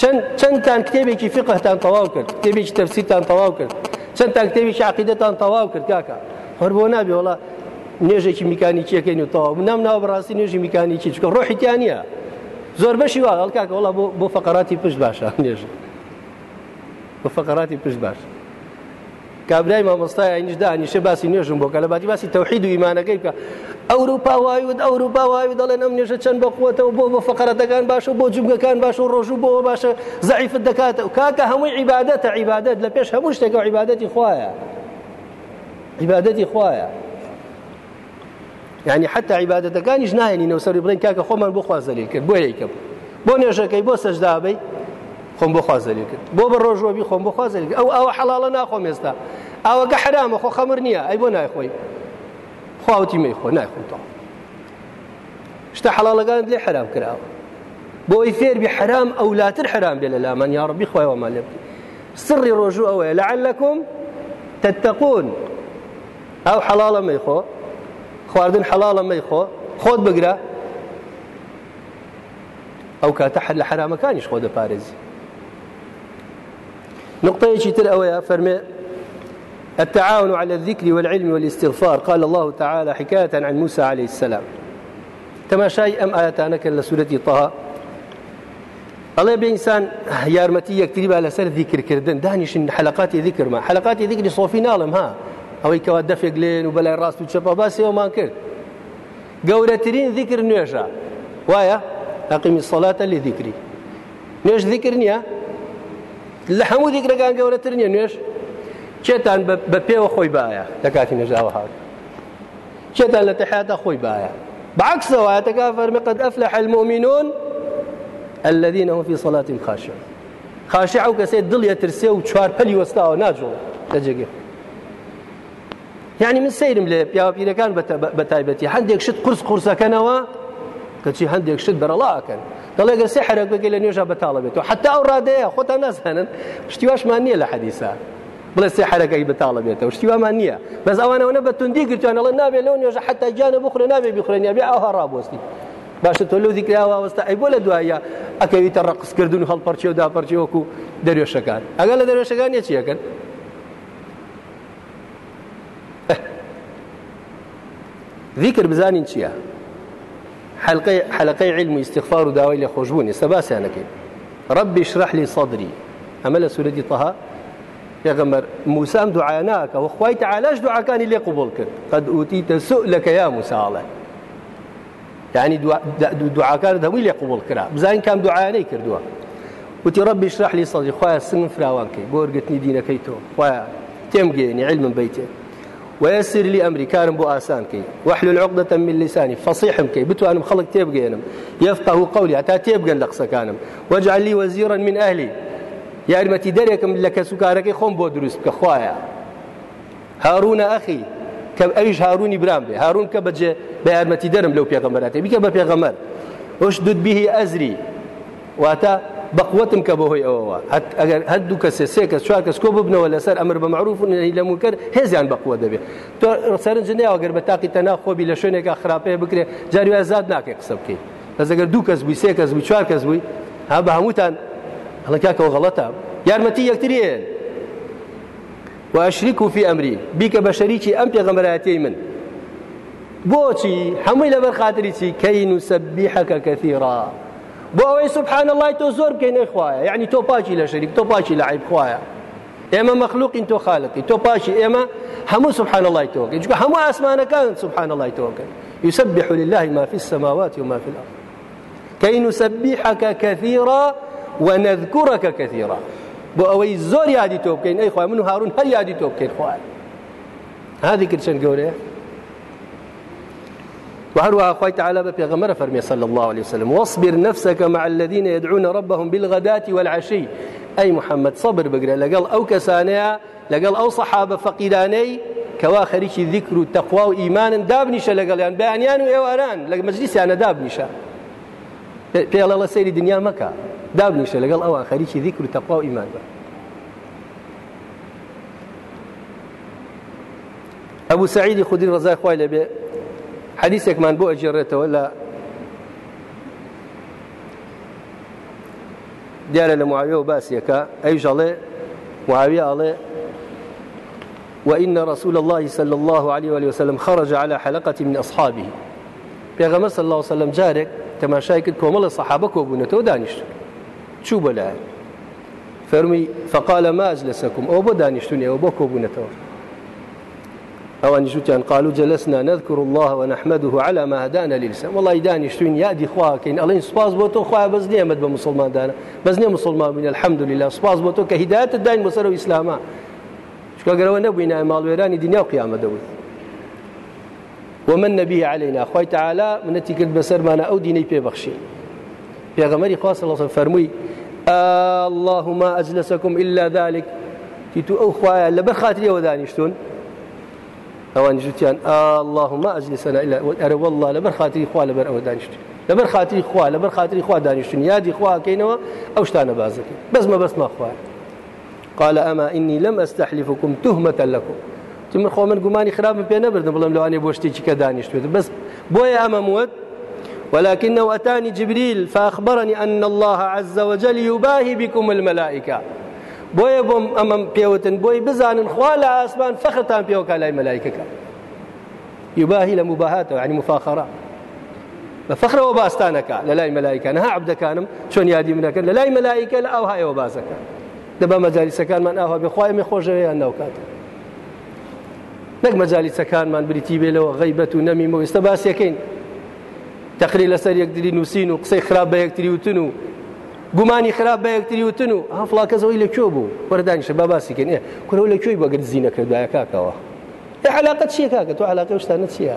چەند چەندتان کتێبێکی فقهتان تەواو کرد کتێبێکی تەفسیرتان تەواو کرد چەندتان کتێبێکی عقیدەتان تەواو کرد کاکە هەر بۆ نابێ وڵا نێژێکی میکانیکیەکەین و تەواو نام ناو بەڕاستی نێژی میکانیکی چکە ڕۆحیتیان نییە زۆر بەشی وا هەڵکاکە وڵا بۆ فقراتی پشت باشە نێژ. بۆ فقراتی پشت باشە کابرای مامۆستای ئاینیش دانیشە باسی نوێژم بۆ کە لە باتی باسی تەوحید و ایمانەکەی بکە. ئەوروپا وایوت ئەوروپا وایوی دەڵێن ئەم نوێژە چەند بەقوتەوە بۆ بۆ فقرەتەکان باشە بۆ جوگەکان باش و ڕۆژوو بۆ باشە زعیفت دەکاتە. و کاکە هەمووی عیبادەتە عیبادەت لە پێش هەموو شتێکە عیبادەتی خوایە عیبادەتی خوایە يعني حتى عیبادەتەکانیش نایەنینەوە سەری بڵێن کاکە خۆمان بۆ خوازەلی کرد بۆ یەکەم. بۆ نێژەکەی بۆ سەجدابەی خۆم بۆ خوازەلی کرد. بۆ بە ڕۆژوەبی خۆم بۆ خوازەلی ئەو ئەوە حەڵاڵە ناخۆم ئێستا. ئەوەگە حرامە خۆ خەمر نییە. ئەی بۆ نایخۆی. خواوتی مەیخۆ نایخۆتەوە شتە حەڵاڵەکانت لێ حرام کراوە بۆی فێربی حرام ئەولاتر حرام بێ لە لامان. یا ڕبی خۆیەوەمان لێ سڕی ڕۆژوو ئەوەیە. لەعلەکم تتەقون ئەو حەڵاڵە مەیخۆ خواردن حەڵاڵە مەیخۆ خۆت بگرە ئەو کاتە حل لە حرامەکانیش خۆ دەپارێزی. نقطەیەکی تر ئەوەیە فەرمێ التعاون على الذكر والعلم والاستغفار. قال الله تعالى حكاية عن موسى عليه السلام. ئەم ئاەتانەکە لە سوورەتی تەها ئەڵێ بێئسان یارمەتی یەکتری با لەسەر ذیکردکردن دانیشن حلقاتی ذیکرمە حلقاتی ذیکری سۆفی ناڵم ها. ئەوەی کەوا دەفێک لێن و بەلای ڕاست و چەپە باسیەوەمان کرد گەورەترین ذیکر نوێژە وایە ئەقیمی سەڵاتە لێ ذیکری نوێژ ذیکر نییە لە هەموو ذیکرەکان گەورەتر نیە نوێژ کێتان بە پێوە خۆی باە لە کاتی نەژاوە هاات کێتان لە تحیاتە خۆی باە بعكسەوە ئاتەکە فەرمی قد أفلح المؤمنون الذين هم في خاشعون خاشع و کەسێ دڵ یەترسێ و چوار پەلی وەستاوە ناجۆڵ لە جێگە یعنی من سیرم لێ پیاوەپیرەکان بە تایبەتی هەندێک شت قرس قورسەکەنەوە کەچی هەندێک شت بەرەڵاکەن دەڵێگە سێ حرەک بگەی لە نوێژە بەتاڵە بێتەوە حتا ئەو ڕادەیە خۆتان نازانن شتیواشمان نییە لە حەدیسا بڵێ سێ حرەکەی بەتاڵە بێتەوە شتیوامان نییە بەس ئەوانەوەە بە توندی گرتوان ئەڵە نابێت لەو نوێژە حتا گیانە بخورێ نابێ بخورێنیا بێ ئەوها ڕابۆستی باشە تۆ لەو دیکراوە وەستا ئەی بۆ لە دوایە ئەکەویتە ڕقسکردن و هەڵپەرچی و داپەرچی وەکو دەروێشەکان ئەگەر لە دەروێشەکان یە چیەکەن ذیکر بزانین چییە حلقەی حلقەی علم استغفار و داوای لە خۆشببوونی سەباسیانەکەین ربي اشرح لي صدري. لە سوورەتی طه. پێغەمەر موسام دوعا ناکە و خی تعالاش دوعاکانی لێ قوبڵ کرد قد ئوتیتە سؤلەکە یا موساڵە يعني دوعاکان دەمووی لێ قوبڵ کرا بزانین کام دوعایانەی کردووە وتی رب اشرح لي صدري خوایە سنگ فراوانکەی بۆ وەرگرتنی دینەکەی تۆ خوایە تێمگەێنی علمم بیتێ ويسر لي أمري. کارم بۆ ئاسان کەی. واحلل عقدة من لساني. فەصیحم کەی. بتوانم خەڵک تێبگەیەنم يفقه قولي. حەتا تێبگەن لە قسەکانم. واجعل لي وزيرا من أهلي. یارمەتیدەرێکم لە کەسوکارەکەی خۆم بۆ دروس بکە خوایا هارون أخي. كم أيش هارون برام بي. هارون كبجة بأرمتي درم لو بيغمراتي. بك بيغمر. أشدد به أزري. واتا بقوتم کە بەهۆی ئەوەوە ئەگەر هەردوو کەسێ سێ کەس چوار کەس کۆ ببنەوە لەسەر ئەمر بە معروف لە منکر هێزیان بەقوە دەبێت تۆ سەرنجنیاوە گەر بە تاقی تەنا خۆبی لە شوێنێکە خراپەیە بکرێ جاریوە زاد ناکەی قسە بکەیت بەزەگەر دوو کەس بووی سێ کەس بووی چوار کەس بووی ها بە هەمووتان هەڵکاکەەوە غەڵەتە یارمەتی یەکتریێن وأشركه في أمري. بك بشريكي أم بيغمراتي من. بۆچی هەمووی لەبەر خااتری كي نسبحك كثيرا. بۆ سبحان الله تۆ زۆر بکەین نەخوایە یعنی تۆ پاچی لە شەریک تۆ پاچی لە عیب خوایە ئێمە مەخلوقین تۆ خالقی تۆ پاشی ئێمە هەموو سبحان الله تۆکەین چکە هەموو ئاسمانەکان سبحان الله تۆکەن يسبح لله ما في السماوات وما في الأرض. كي نسبحك كثيرا ونذكرك كثيرا بۆ ئەوەی زۆر یادی تۆ بکەین ئەی من و هاڕون هەر یادی تۆ بکەین خوای هذه کرد چەند گەورەیە وهروها أخوي تعالى بيغمر فرمي صلى الله عليه وسلم واصبر نفسك مع الذين يدعون ربهم بالغداة والعشي. أي محمد صبر بقرأ لقال أو كسانيا لقال أو صحابة فقيراني كوا ذكر التقوى وإيمان دابنيشا لقال يعني بأنيان وإيواران لقال مجلسي أنا دابنيشا في الله سيري دنيا مكة دابنيشا لقال أو خريشي ذكر التقوى وإيمان. أبو سعيد خدري رضاي خوالي لبي حديثێکمان بۆ ئەجێڕێتەوە لە دیارە لە معاویە و باسیەکە ئەیژەڵێ معاوية ئەڵێ وإن رسول الله صلى الله عليه وآله وسلم خرج على حلقة من أصحابه. بيغمر صلى الله عليه وسلم جارك تماشای کرد کۆمەڵە سەحابە کۆبوونەتەوە دانیشت چوو بەلایەن فەرمی فقال ما أجلسكم؟ أو بۆ دانیشتونی ئەو ئەوان جوتیان قالوا جلسنا نذكر الله ونحمده على ما هدانا للإسلام. والله دانیشتوین یادی خواکەین ئەڵین سپاس بۆ تۆ خخوای بەس نیەمەد بە مسلماندانە بەس نیە مسلمان بین الحمد لله. سپاس بۆ تۆ کە هدایەت داین بەسەر و ئیسلاما چکەگەرەوە نەبووینە ماڵوێرانی دنیا و قیامە دەبووی ومن نبيه علينا. خوي تعالى منتي كنت بسر ما أنا أودي نيبي بخشي يا غمري خاص الله فرمي آه اللهم أجلسكم إلا ذلك. تيتو أو خوايا لبخاتري وذانيشتون ئەوان جوتیان اللهم ئەجلیسەنا ئەرە والله لەبەر خااتری خوا لەبەر ئەوە دانیشت لەبەر خااتری خوا لەبەر خااتری خوا دانیشتن یادی خواکەینەوە ئەو شتانە بازەکەی بەسمە بەسمە خوا قال أما إني لم أستحلفكم تهمة لكم. تمر خۆ من گومانی خراپم پێ نەبردم بڵم لەوانێ بۆ شتێکی کە دانیشتێت بەس بۆیە ئەمە موت. ولكنه أتاني جبريل فأخبرني أن الله عز وجل يباهي بكم الملائكة. بۆیە بۆم ئەمەم پێوتن بۆی بزانن خوا لە ئاسمان فەختان پێوەکە لای مەلایکەکە یوباهی لە مباهاتەوە عنی مفاخرە بە فەخرەوە باستانەکە لە لای مەلایکان ها عبدەکانم چۆن یادی منەکەن لە لای مەلایکە لە هایەوە بازەکە دەبا مەجالیسەکانمان ئاوا بخوایمە خۆشەوەیان ناوکاتە نەک مەجالیسەکانمان بریتی بێلەوە غیبەت و نەمیمە ئێستا باسیەکەین تەقری لەسەر یەکدری نووسین و قسەی خراپ بە یەکتری و گومانی خراپ بە یەکتری وتن و هەفڵا کەسەوەی لە کوێ بوو؟ وەردانیشە با باسیکەن ێ کورەوە لە کوێی بەگەر زیینە کردایە کاکەوە علااقت چیە کاکە؟ تو علاقی شتانە چییە؟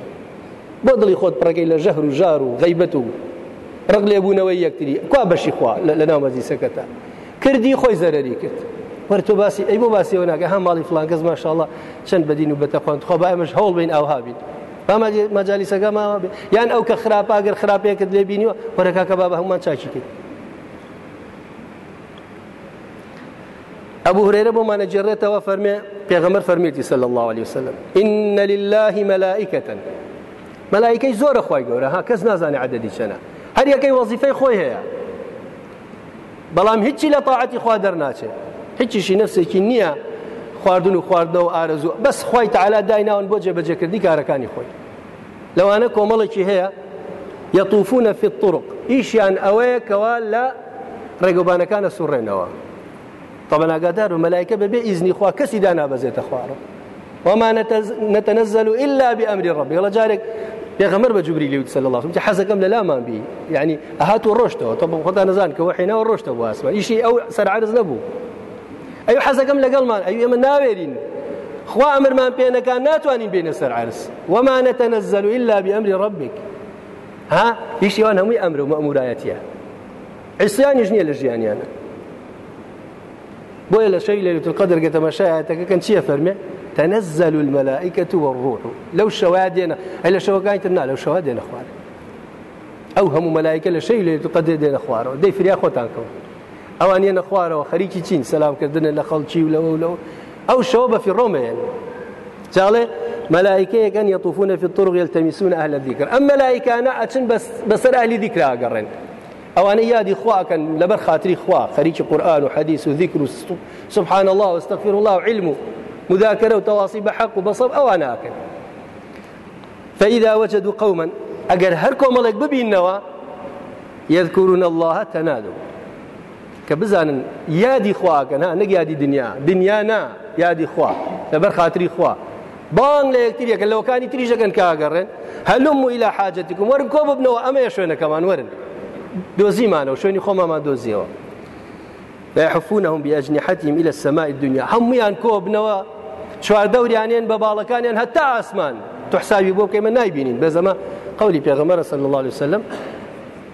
بۆ دڵی خۆت پڕەکەی لە ژەهر و ژار و غیبەت و ڕق لێبوونەوەی یەکتری. کو بەشی خوا لە ناو مەزیسەکەتە کردی خۆی زەرری کرد. وەر تۆ باسی ئەی بۆ باسیەوە ناکە هەم ماڵی فلانکەس ماشاءله چەند بەدین و بەتەخواند. خۆ بایمەش هەوڵ بین ئەوها بین مەجالیسەکە ماوە یان ئەو کە خراپاگەر خراپەیەکت لێ بینیوە وەرەکاکە با بە هەمومان چاکی کرد. أبو هريرة بما نجرت وفرمي بيغمر فرميتي صلى الله عليه وسلم إن لله ملائكة. ملائكة زور أخوي قورا ها كز نازاني عددي شنا هل يكي وظيفة خوي هي هیچی لە تاعەتی خوا دەرناچێت هیچیشی نفسێکی نییە خواردن و خواردنەوە و ئارزوو بەس خی تعالا دایناون بۆ جێبەجێکردی کارەکانی خۆی. لەوانە کۆمەڵێکی هەیە یەطوفونە في الطرق. ئیشیان ئەوەیە کەوا لە ڕێگەبانەکانە سوڕێنەوە. طبعا ئاگادار و مەلایکە بەبێ ئیزنی خوا کەسی دانابەزێتە خوارە وما نتنزل إلا بأمر ربي. والله جارك بە جوبری لێ سەل الله حەزەکەم لە لامان بی یعنی ئەهات و ڕۆشتەوە تۆ خۆتا نزان کە وحینەوە ڕۆشتە بۆ ئاسمان ئیشی ئەو سەرعرز نەبوو ئەو حەزەکەم لەگەڵمان ئەو ئێمە ناوێرین خوا ئەمرمان پێنەکان ناتوانین بینە سەر عرس. وما نتنزل إلا بأمر ربك. ها؟ هیچ وان هەمووی ئەمر و مەمورایەتە عیسیانیش نییە لە ژیانیانە لە شەی لەلت القدر گە تەماشایەتەکەکەن چییە فەرمێ تنزل الملائكة والروح. لو شوادنا أي لو شوادنا تنا لو شوادنا خوار أو هم ملائكة لشيء اللي تقدر دين خوار دي فريا خوتانكم أو أن ينخوار وخريجي تين سلام كردنا لخلشي ولو لو أو الشوبة في الروم يعني. ملائكة كان يطوفون في الطرق يلتمسون أهل الذكر. أما ملائكة أنا أتشن بس بس أهل أو أنا يادي خوا كان لبر خاطري خوا. خريج قرآن وحديث وذكر سبحان الله واستغفر الله وعلمه. مذاكرة وتواصي بحق وبصب أو أنا أكل فإذا وجدوا قوما أجر هركم ملك ببينوا يذكرون الله تنادوا. كبزان يادي خواكن ها نك يادي دنيا. دنيانا يادي خوا. لبر خاطري خوا. بان لا كان لو كان يتري جكن كاغرن هلموا إلى حاجتكم وركوب ابنوا أما يشونا كمان ورن. دۆزیمانەوە شوێنی خۆمامان دۆزیەوە. حفونەهم بەجنیحەتیم ئیلە سەمای دنیا هەمویان کۆ بنەوە؟ چواردەوریانێن بە باڵەکانیان هەتا ئاسمان. تو حساوی بۆ بکەیمە نایبینین. بە زەمە قولی پێغەمەرە سەل الله عليه وسلم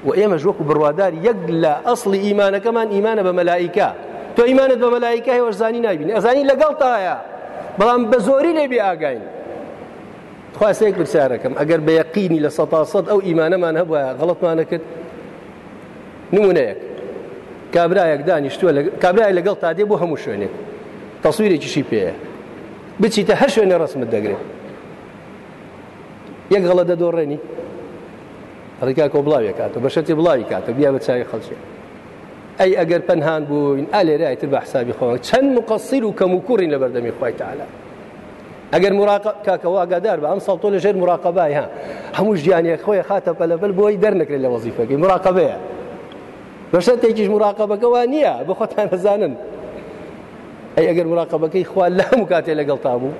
و ئێمە ژوەکو بڕوادار یەک لە ئەسڵی ئیمانەکەمان ئیمانە بە مەلایکا تۆ ئیمانت بە مەلایکای وەرزانی نایبین ئەزانی لەگەڵ تایە. بەڵام بە زۆری لێبی ئاگین خواسەیەک پرسیارەکەم ئەگەر بە یەقینی لە سە سەد ئەو ئیمانەمان هەبە غڵەتمانە کرد. نمونەیەک. کابراایەک دانیشتووە کابرای لەگەڵ تا دێ بۆ هەموو شوێنێک. تەسویرێکیشی پێەیە بچیتە هەر شوێنە ڕسمت دەگرێت یەک غەڵە دەدۆڕێنی ڕێکا کۆ بڵاوی کاتە بەشەتی بڵاوی کاتە بیا بە چاوی خەڵکی. ئەی ئەگەر پەنهان بووین ئالێرایتر بە حسابی خۆ چەند مقصیر و کەم و کوڕین لە بەردەمی خۆی تعالا ئەگەر کاکەەوە ئاگادار بە ئەم ساڵتۆ لە ژێر مراقبای ها. هەموو ژیانێک خۆی خاتە پەلەبل بۆی دەرنەکرێت لە وەزیفەکەی مراقبەیە. بەشەتێکیش مراقبەکەەوە نییە بە خۆتان هەزانن ئەی ئەگەر مراقبەکەی خوا لە هەموو کاتێ لەگەڵ تا بوو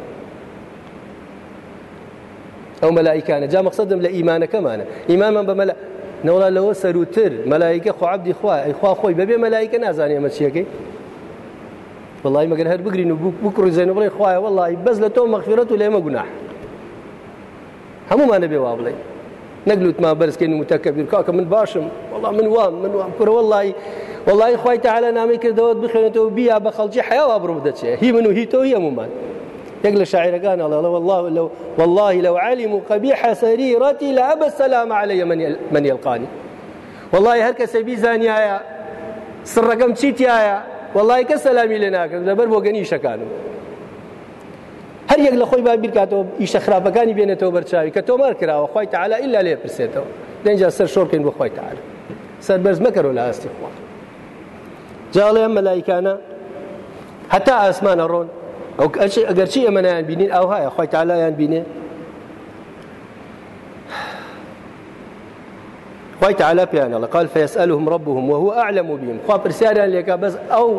ئەو مەلایکانە جا مەقصدم لە ئیمانەکەمانە. ئیمامان بە مەلا نەوڵا لەوە سەروتر مەلایکە خوعبدی خوا ئەیخوا خۆی بەبێ مەلایکە نازانێ ئەمە چیەکەی. والله مەگەر هەر بگرین و بکڕزێن و بڵێ والله بەس لە تۆ مەغفرەت و لێمە گوناح. هەمومانە بێ وا بڵێ. نەگلوتمان بەرزکەین و متەکەبیر کاکە من باشم. والله من وام من وام. کوڕە والله والله خوای تعالى نامی کردەوە بخێنێتەوە بیا بە خەڵکی حیاوا بڕوو دەچێ هی من و هی تۆ هەمومان يقل الشاعر قال الله والله لو والله لو علموا قبيح سريرتي لأبى السلام علي من من يلقاني. والله هر کس بی زانیایە سڕەکەم چیتیایە والله کە سەلامی لێ ناکرد لەبەر بۆ گەنی شەکانم هەر یەک لە خۆی با بیرکاتەوە ئیشە خراپەکانی بێنێتەوە بەرچاوی کە تۆمار کراوە خی تعالا ئللا لێ پرسێتەوە لەنجا سەر شۆڕکەین بۆ خۆی تعالا سەر بەرز مەکەرەوە لە ئاستی خوا جاڵێ ئەم مەلایکانە هەتا ئاسمانە ڕۆن ئەگەر چی ئەمەیان بینین ئەو هەیە خۆی تالایان بینێ. خۆی تعالا پیانەڵە قال فيسألهم ربهم وهو أعلم بهم. خوا پرسیاریان لێکا بەس ئەو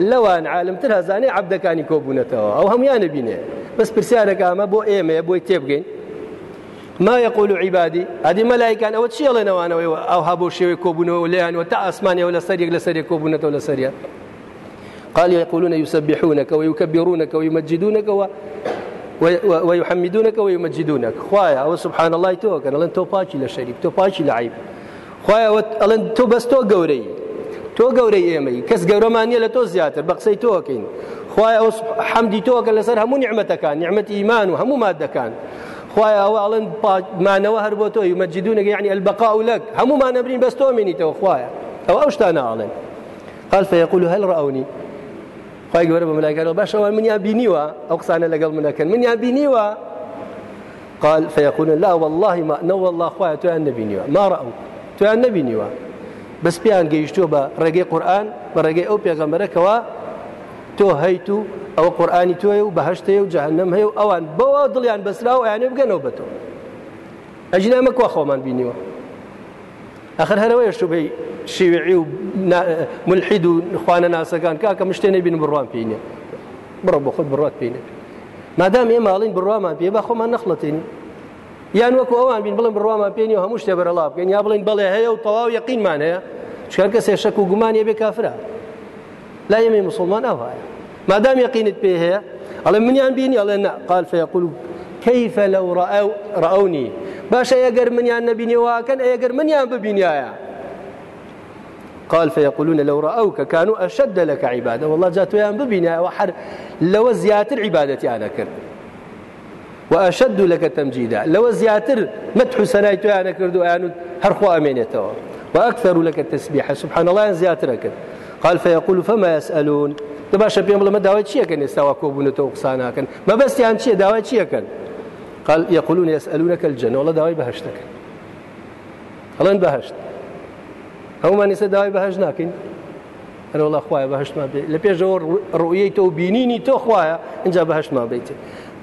لەوان عالمتر هەزانێ عبدەکانی کۆبوونەتەوە. ئەو هەمویانە بینێ. بەس پرسیارەکە ئەمە بۆ ئێمە بۆی تێبگەین. ما يقول عبادي؟ هذه ملائكة أو الله نوانا أو هابو شيء كوبونه وليان وتا أسمانيا ولا سريق لسريق كوبونه ولا سريق قال يقولون يسبحونك ويكبرونك ويمجدونك و ويحمدونك ويمجدونك. خوايا أو سبحان الله توك أنا لن توباشي لشريك توباشي لعيب خوايا لن تو بس تو قوري. تو قوري إيمي. كس قورمانية لتو زياتر بقسي توكين. خوايا حمدي توك لسر همو نعمتك نعمة إيمان وهمو مادة كان. خوايا أو ألن مانەوە هەر بۆ تۆ یمەجدونەکە یعنی البقاء لك هەمومان نەبرین بەس تۆ منیتەوە خوايا أو أوشتانا أعلن قال فيقول هل رأوني خی گەورە بە ملایکانەوە باشەوە منیان بینیوە؟ ئەو قسانە لەگەڵ منەکەن. منیان بینیوە؟ قال فيقولون لا والله ما نو والله خويا تو ان نبينيوا ما راوا تو ان نبينيوا بس بيان بە ڕێگەی قورآن بە ڕێگەی ئەو پێغەمبەرەکەوە تۆ هەیتو ئەوە قورآانی تۆی و بەهشتەیە و جەهنم هەیە و ئەوان بەوە دڵیان بەسرا و یانێ بگەنەوە بە تۆ ئەجنامە کوا خۆمان بینیوە ئەخر هەرەوەی شوبەی شیوعی و ملحید و خوانە ناسەکان کاکە مشتێنە بین بڕوان پێینە بڕە بۆ خۆت بڕات پێینە مادام ئێ ماڵین بڕوامان پێ بە خۆمان نەخڵەتێنی یان وەکو ئەوان بین بڵم بڕوامان پێنی و هەموو شتێ بەرەڵا بکەین یا بڵین بڵێ هەیە و تەواو یەقینمان هەیە چکار کەسێ شەک و گومانی بێ کافرە لا يمي مسلمان أو هاي ما دام يقينت به على من ينبيني على قال فيقول كيف لو رأوا رأوني؟ باشا يقر من يان نبيني واكن يقر من يان ببيني قال فيقولون لو رأوك كانوا أشد لك عبادة. والله جاتوا ببيني وحر لو زياتر عبادتي أنا كرد وأشد لك تمجيدا. لو زياتر مدح سنايتو أنا كردو أنا هرخوا أمينته وأكثر لك التسبيح. سبحان الله زياترك. قال فيقول فما يسألون؟ دباشا بيهم بڵ مە داوای چیەکەن ئێستاوا کۆبوونەوە قساناکەن مەبەستیان چیە داوای چیەکەن قال يقولون يسألونك الجنة. والله داوای بەهشتەکە هەڵێن بەهشت هەمومان ئێستا داوای بەهشت ناکەین ئەرە وڵا خوایە بەهشتمان بێ لە پێشەوە ڕویی تۆ بینینی تۆ خوایە اینجا بەهشتمان بیت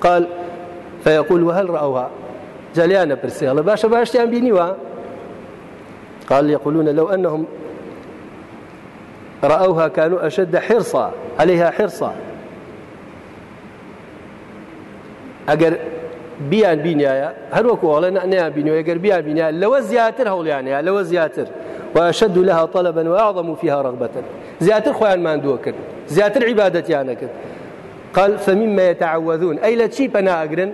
قال فيقول وهل رأوها؟ جاليانا برسي. الله باشا باشتيان بينيوا قال يقولون لو أنهم رأوها كانوا أشد حرصا عليها حرصا. ئەگەر بیان بینایە هەروەکو وڵێ نیان بینەوە ئەگەر بیان بینە لەوە زیاتر هەوڵیانەیە لەوە زیاتر وأشد لها طلبا وأعظم فيها رغبة. زياتر خوان ماندووە کرد زیاتر عیبادەتیانە کرد قال فمما يتعوذون. أي لا تشي بنا أقرن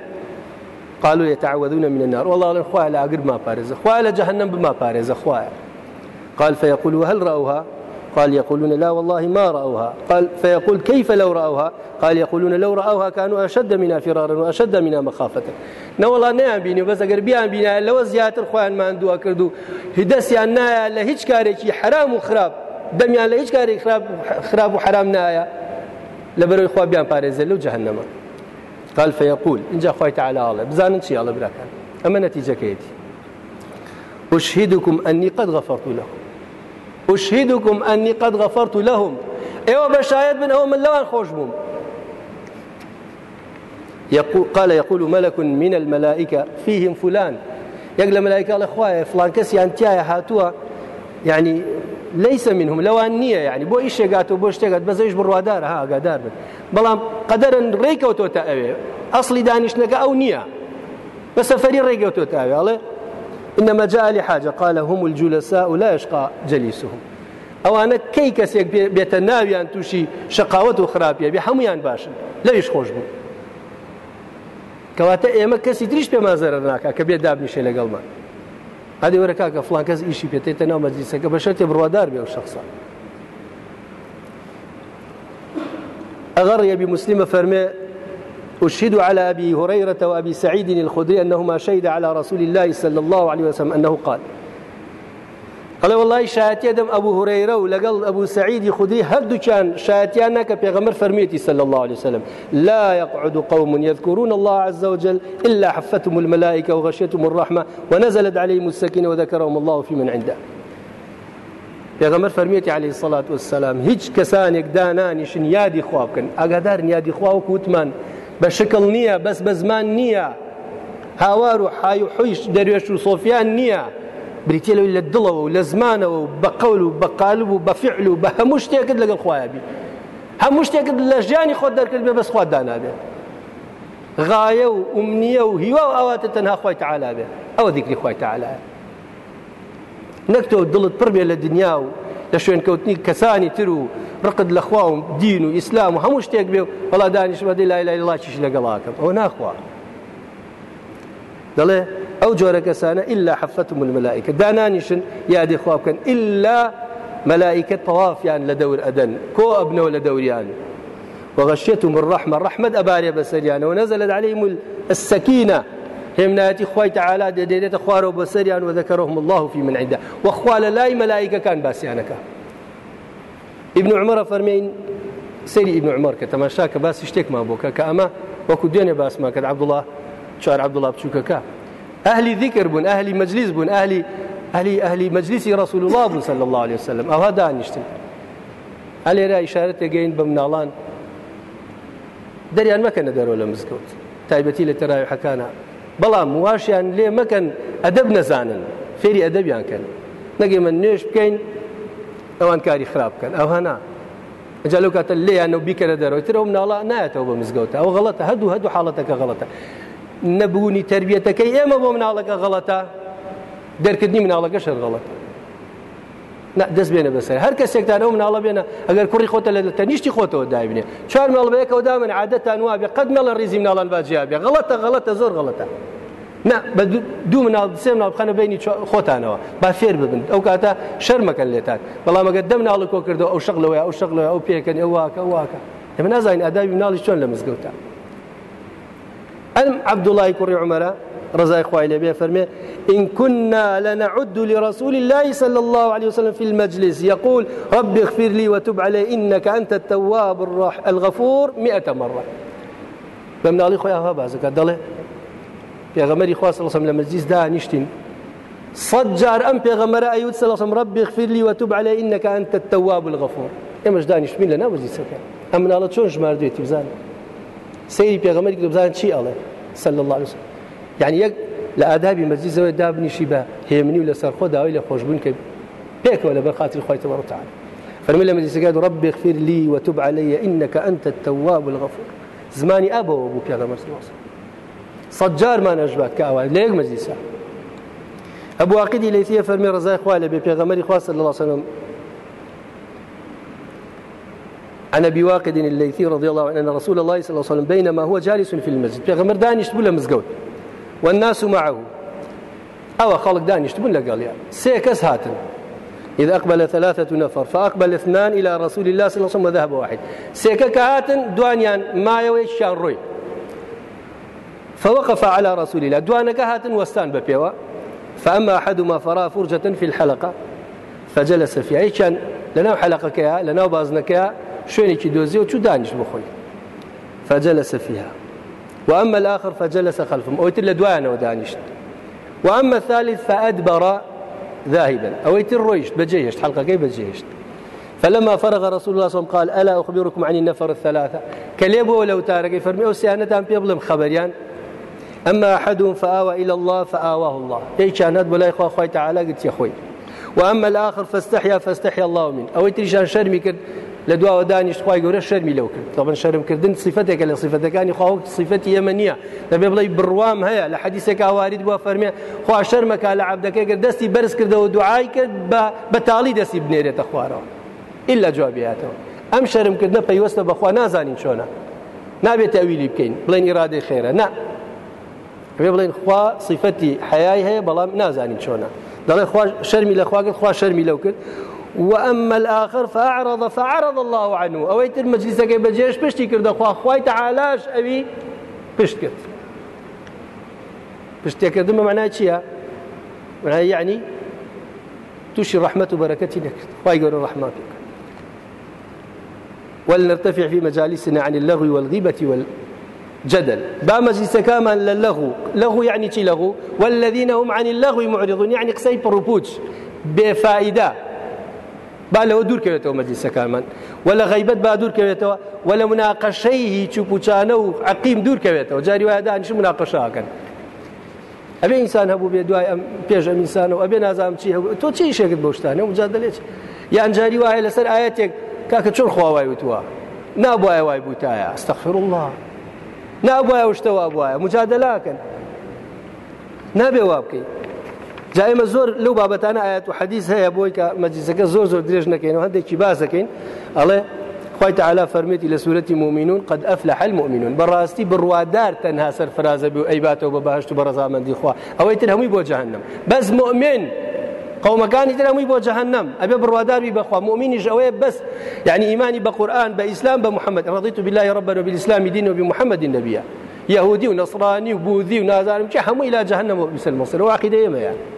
قالوا يتعوذون من النار. والله خواه لا أقرب ما بارزة خواه جهنم بما بارزة خواه قال فيقول وهل رأوها؟ قال يقولون لا والله ما رأوها. قال فيقول كيف لو رأوها؟ قال يقولون لو رأوها كانوا أشد منا فرارا وأشد منا مخافة. نوالله نيان بيني بس أقر بيان بينا لو زياتر خوان ما اندو أكردو هدسيان نايا لهيج كاريكي حرام وخراب دميان لهيج كاري خراب, خراب وحرام نايا لبرو إخوة بيان باريزة لو جهنم قال فيقول إن جاء خوي تعالى الله بزانن شي الله براكان أما نتيجة كيتي أشهدكم أني قد غفرت لكم أشهدكم أني قد غفرت لهم. إيوه بشاهد من هو من لوان خوش بهم. يقول قال يقول ملك من الملائكة فيهم فلان. يقول الملائكة الأخوة فلان كسي أنتيا هاتوا. يعني ليس منهم لو النية يعني بو إيش قاتو بو اشتقات بس إيش بروادار ها قادار بلام قدرا ريكا وتوتا أصلي نقا أو نية بس فريق ريكا وتوتا إنما جاء لحاجة قال هم الجلساء لا يشقى جليسهم. ئەوانە کەی کەسێک بێتە ناویان تووشی شقاوت و خراپە بێ هەمویان باشن لەویش خۆش بوو کەواتە ئێمە کەسی تریش پێ مازەرە ناکە کە بێ دابنیشێ لەگەڵمان هذه وەرە کاکە فلان کەس ئیشی پێێتە ناو مەجلیسەکە بە شخصا. أغر يبي مسلم فرمي أشهد على أبي هريرة وأبي سعيد الخدري أنهما شهد على رسول الله صلى الله عليه وسلم أنه قال. قال والله شاتي دم أبو هريرة ولقل أبو سعيد خدري هردو كان شاتيانا كبيغمر فرميتي صلى الله عليه وسلم. لا يقعد قوم يذكرون الله عز وجل إلا حفتهم الملائكة وغشيتهم الرحمة ونزلت عليهم السكينة وذكرهم الله في من عنده. پێغەمەر فەرمیێتی عليه الصلاة والسلام هیچ کەسانێک دانانیشن یادی خوا بکەن. ئاگادار یادی خوا و کووتمان بە شکل نییە بەس بە زمان نییە. هاوار و حای و حویش دەروێش و سۆفیان نییە. بریتە لەوی لە دڵەوە و لە زمانەوە و بە قەول و بە قالب و بە فعل و بە هەموو شتێکت لەگەڵ خوایبی هەموو شتێکت لە ژیانی خۆت دەرکرد بێ بەس خوا دانابێت غایە و ئومنیە و هیوا و ئەواتە تەنها خۆی تعالا بێ. ئەوە دیکری خۆی تعالایە نەکتەوە دڵت پڕ بێ لە دنیا و لە شوێنکەوتنی کەسانی تر و ڕقت لە خوا و دین و ئیسلام و هەموو شتێک بێ وڵا دانیشمەدەی لای لای ڵاچیش لەگەڵاکەم. ناخوا. دەڵێ ئەو جۆرە کەسانە إلا حفتم الملائکە دانانیشن یادی خوا بکەن إلا ملائكة طوافيان لدور أدن كو أبنوا لدوريان وغشيتهم الرحمة. رحمة أباريا بسريان ونزلت عليهم السكينة. همناتي خوي تعالى ديدت خوارو بسريان وذكرهم الله في من عنده وخوال لاي ملائكة كان باسيانك ابن عمر فرمين سيري ابن عمر باس اشتك ما بوكا وكو ديني باس ما كد عبد الله شعر عبد الله بشوكا أهلي ذكر بن أهلي مجلس بن أهلي أهلي أهلي مجلس رسول الله صلى الله عليه وسلم. أو هذا نشتن هل را إشارة جين بمنالان دەریان مەکەنە دەرەوە لە مزگەوت تایبەتی لە تەراوی حەکانە بەڵام واشیان لێ مەکەن ئەدەب نەزانن. فێری ئەدەبیان کەن. نەگەی من نوێش بکەین ئەوان کاری خراپ بکەن. ئەو هەنا. ئەجا لەو کاتە لێیانە بیکەرە دەرەوەی ترەوە مناڵە نایەتەوە بە مزگەوتە. ئەو غڵەتە هەردوو هەردوو حاڵەتەکە غڵەتە نەبوونی تربیەتەکەی ئێمە بۆ مناڵەکە غڵەتە دەرکردنی مناڵەکە شەر غڵەتە دەست بێنە بەسەر. هەر کەسێکتان ئەو مناڵە بێنە. ئەگەر کوڕی خۆتە لە تەنیشتی خۆتەوە دابنێ چوار ماڵ بەیەکەوە دامن عادەتان وابێ. قەت مەڵە ڕیزی مناڵان باجیابێ غڵەتە غڵەتە زۆر غڵەتە. نه بە دوو مناڵ سێ مناڵ بخەنە بینی خۆتانەوە. با فێر ببن. ئەو کاتە شەرمەکەن لێتان. بەڵام ئەگە دەم ناڵ کۆ کردەوە ئەو شەغلەوەی ئەو شەغلەوە ئەو پێکەن ئەو واکە واکە. ئەمە نازانین ئاداوی مناڵی چۆن لە مزگەوتە. ئەم عەبدوڵای کوڕی عمەرە رضاي خوای لێ فرمي إن كنا لنعد لرسول الله صلى الله عليه وسلم في المجلس. يقول رب اغفر لي وتب علي إنك أنت التواب الغفور مئة مرة. بمناڵی خۆیان ها بازەکە دەڵێ پێغەمەری خواست لەسم لە مەجلیس دانیشتین صد جار ئەم پێغەمەرە ئەیوت سەلسم ربي اغفر لي وتب علي إنك أنت التواب الغفور. ئێمەش دانیشتین لە ناوەجلیسەکە ئەم مناڵە چۆن ژماردوێتی بزان سەیری پێغەمەری بزان چی ئەڵێ صلى الله عليه وسلم. يعني یەک لە ئادابی مەزیزەوە دابنیشی بە هێمنی و لەسەر خۆ داوای لە خۆشببوون کە پێکەوە لە بەر خاطر خۆی وتعالى فرمي لما قال رب اغفر لي وتب علي إنك أنت التواب الغفور. زماني أبو بيغمبر صلى الله عليه وسلم. صجار ما نجبات كأوان ليك مجلسا أبو عقيدي ليثية فرمي رزاي خوالي بيغمبر خواص صلى الله عليه وسلم. عن ابي واقد الليثي رضي الله عنه ان رسول الله صلى الله عليه وسلم بينما هو جالس في المسجد. في غمر دانش بولا مزقود والناس معه. أو خلق تبون لقال يعني سيكس هاتن. إذا أقبل ثلاثة نفر فأقبل اثنان إلى رسول الله صلى الله عليه وسلم وذهب واحد. سيكك هاتن دوانيان ما يوي شان روي. فوقف على رسول الله. دوانك هاتن وستان ببيوا. فأما أحدهما فرا فرجة في الحلقة فجلس فيها. أي كان؟ لنا حلقة كيا لنا بازنا كيا شويني كي دوزي وشو دانش بخوي؟ فجلس فيها. وأما الآخر فجلس خلفهم. أو يتر لدوانا ودانشت وأما الثالث فأدبر ذاهبا. أو يتر رويشت بجيشت حلقة كيف بجيشت؟ فلما فرغ رسول الله صلى الله عليه وسلم قال ألا أخبركم عن النفر الثلاثة؟ كليبو ولو تارك فرمي أو أم بيظلم خبريان أما أحدهم فآوى إلى الله فآواه الله. أي هذا ولا إخوة أخوي تعالى قلت يا أخوي. وأما الآخر فاستحيا فاستحيا الله منه. أو يتريشان شرمي كرد لە دواوە دانیشت خخوای گەورە شەرمی لەو کرد. تاڵبن شەرمکردن صفتێکە لە صفتەکانی خوا صفەتی ئەمە دەبێ بڵی بڕوام هەیە لە حەدیسێک ئاوارید بووە فەرمێ خوا شەرمەکە لە عبدەکەی کرد دەستی بەرز کردەوە دوعای کرد بە تاڵی دەستی بنێرێتە خوارەوە. ئللا جوابیاتەوە. ئەم شەرمکردنە پەیوەستە بەخوا نازانین چۆنە. نابێت ئەویلی بکەین. بڵێن ئیرادەی خێرە. نا. پێ بڵێن خوا صفەتی حیای هەیە بەڵام نازانین چۆنە. دەڵێ شەرمی لە خواگەت خوا شەرمی لەو کرد. وأما الآخر فأعرض فعرض الله عنه. أويت المجلس كي بجيش بشتي كرد أخوة أخوة تعالاش أبي بشت كرد. بشتي كرد ما معناه شيء؟ معناه يعني تشي رحمة وبركة لك. أخوة يقول الرحمة فيك ولنرتفع في مجالسنا عن اللغو والغيبة والجدل. با مجلس كامل للغو. لغو يعني شي لغو؟ والذين هم عن اللغو معرضون. يعني قسي بروبوتش بفائدة. با لەوە دوورکەوێتەوە مەجلیسەکانمان ولا غیبەت با دوورکەوێتەوە ولا مناقەشەی هیچ و پوچانە و عقیم دوورکەوێتەوە جاری وایە دانیش مناقەشاکەن ئەبێ ئینسان هەبوو بێ دوای ئەم پێش ئەم ئینسانەوە ئەبێ نازام چی هەبوو؟ تۆ چی شێکت بۆ شتانە؟ مجادلێت یان جاری وایە لەسەر ئاەتێک کاکە چۆن خواوای وتووە نابواە وای بوتایە. ئەستەخفر الله نابواە شتەوە بواە مجادلاکەن نابێ وا بکەیت جائمە زۆر لەو بابەتانە ئاەت و حەدیث هەیە بۆی کە مەجلیسەکە زۆر زۆر درێژ نەکەینەوە هەندێکی باز دەکەین ئەڵێ خوای تعالى فرميتي لسورة مؤمنون قد أفلح المؤمنون. براستي بروادار تنها سر فرازة بأيباته وببهشت برزا من دي خوا. أو يتنهمي بو جهنم. بس مؤمن قوم كان يتنهمي بو جهنم. أبي بروادار بخوا. مؤمن جواب بس. يعني إيماني بقرآن بإسلام بمحمد. رضيت بالله ربا وبالإسلام دين وبمحمد النبي. يهودي ونصراني وبوذي ونازاري. هم إلى جهنم وبئس المصير. وعقيدة يعني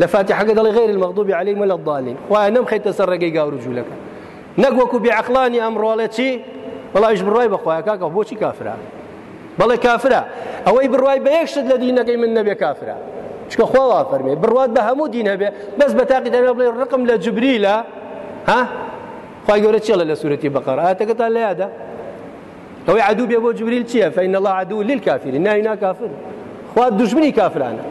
لفاتحة قد غير المغضوب عليهم ولا الضالين. وأنا مخيت تسرقي قاو رجولك نقوك بعقلاني أمر ولا شيء. والله إيش بالرواي بخوايا كاكا بوشي كافرة. ئەوەی بڕوای بە یەک شت لە دینەکەی من کافرە چکە خۆوا فەرمێ بڕوات بە هەموو دین هەبێ بەس بە تاقی دەبێ بڵێ ڕقم لە جبریلە ها؟ خی گەورە چێڵە لە سوورەتی بەقەر ئاتەکەتان لە یادا ئەوەی عدوو بێ بۆ جبریل چییە فەین الله عدوو لیل کافری ناوینا کافر خوا دژمنی کافرانە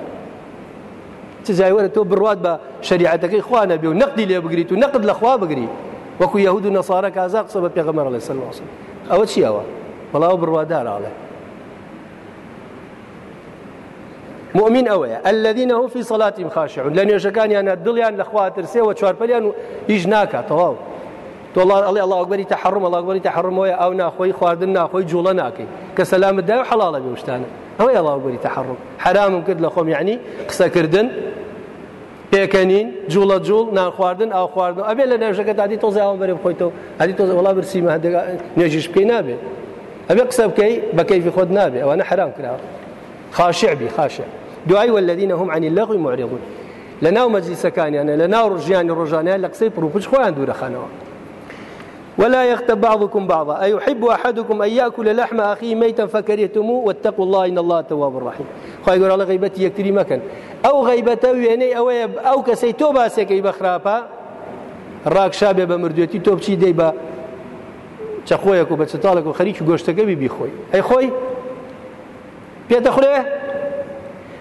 تزايورة تو برواد با شريعتك إخوانا بيو. نقدي لي بغريت ونقد الاخوا بغري وكو يهود ونصارى كازاق صبت بيغمر الله صلى الله عليه وسلم أو شيء أو والله بروادار عليه. مؤمن أويا الذين هم في صلاتهم خاشعون. لأن يشكان يعني الدليان الأخوات ترسي وشوار بليان يجناك طواو تو الله الله الله أكبر تحرم الله أكبر تحرم ويا أو ناخوي خواردن ناخوي جولا ناكي كسلام الداء حلال بيوشتانا هو الله أكبر تحرم. حرام كد لخوم يعني قسا كردن پێکەنین جوڵە جوڵ نان خواردن. ئاو خواردن ئەبێ لە نێژەکە دادی تۆزی ئەوم بەرێ بخۆیتەوە هەدی تۆز وڵا برسیمە هەندێک نێژیش بکەی نابێت ئەبێ قسە بکەی بە کەیفی خۆت نابێ ئەوانە حرام کراوە خاشع بی خاشع. دوای والذین هم عن اللغو معرضون. لناو مجلسەکانیانە لە ناو ڕژیانی ڕۆژانیان لە قسەی پرۆپچ خۆیان دوورەخانەوە ولا يغتب بعضكم بعضا. أيحب أحدكم أن يأكل لحم أخيه ميتا فكرهتموه؟ واتقوا الله إن الله تواب رحيم. خواهي يقول الله غيبتي يكتري مكان أو غيبته يعني أو أو كسي توبا سيكي بخرابا ڕاک شابێ بە مردوێتی تۆ بچی دەی بە چەخۆیەک و بە چتاڵێک و خەریکی گۆشتەکەبی بیخۆی ئەی خۆی پێتە خوێ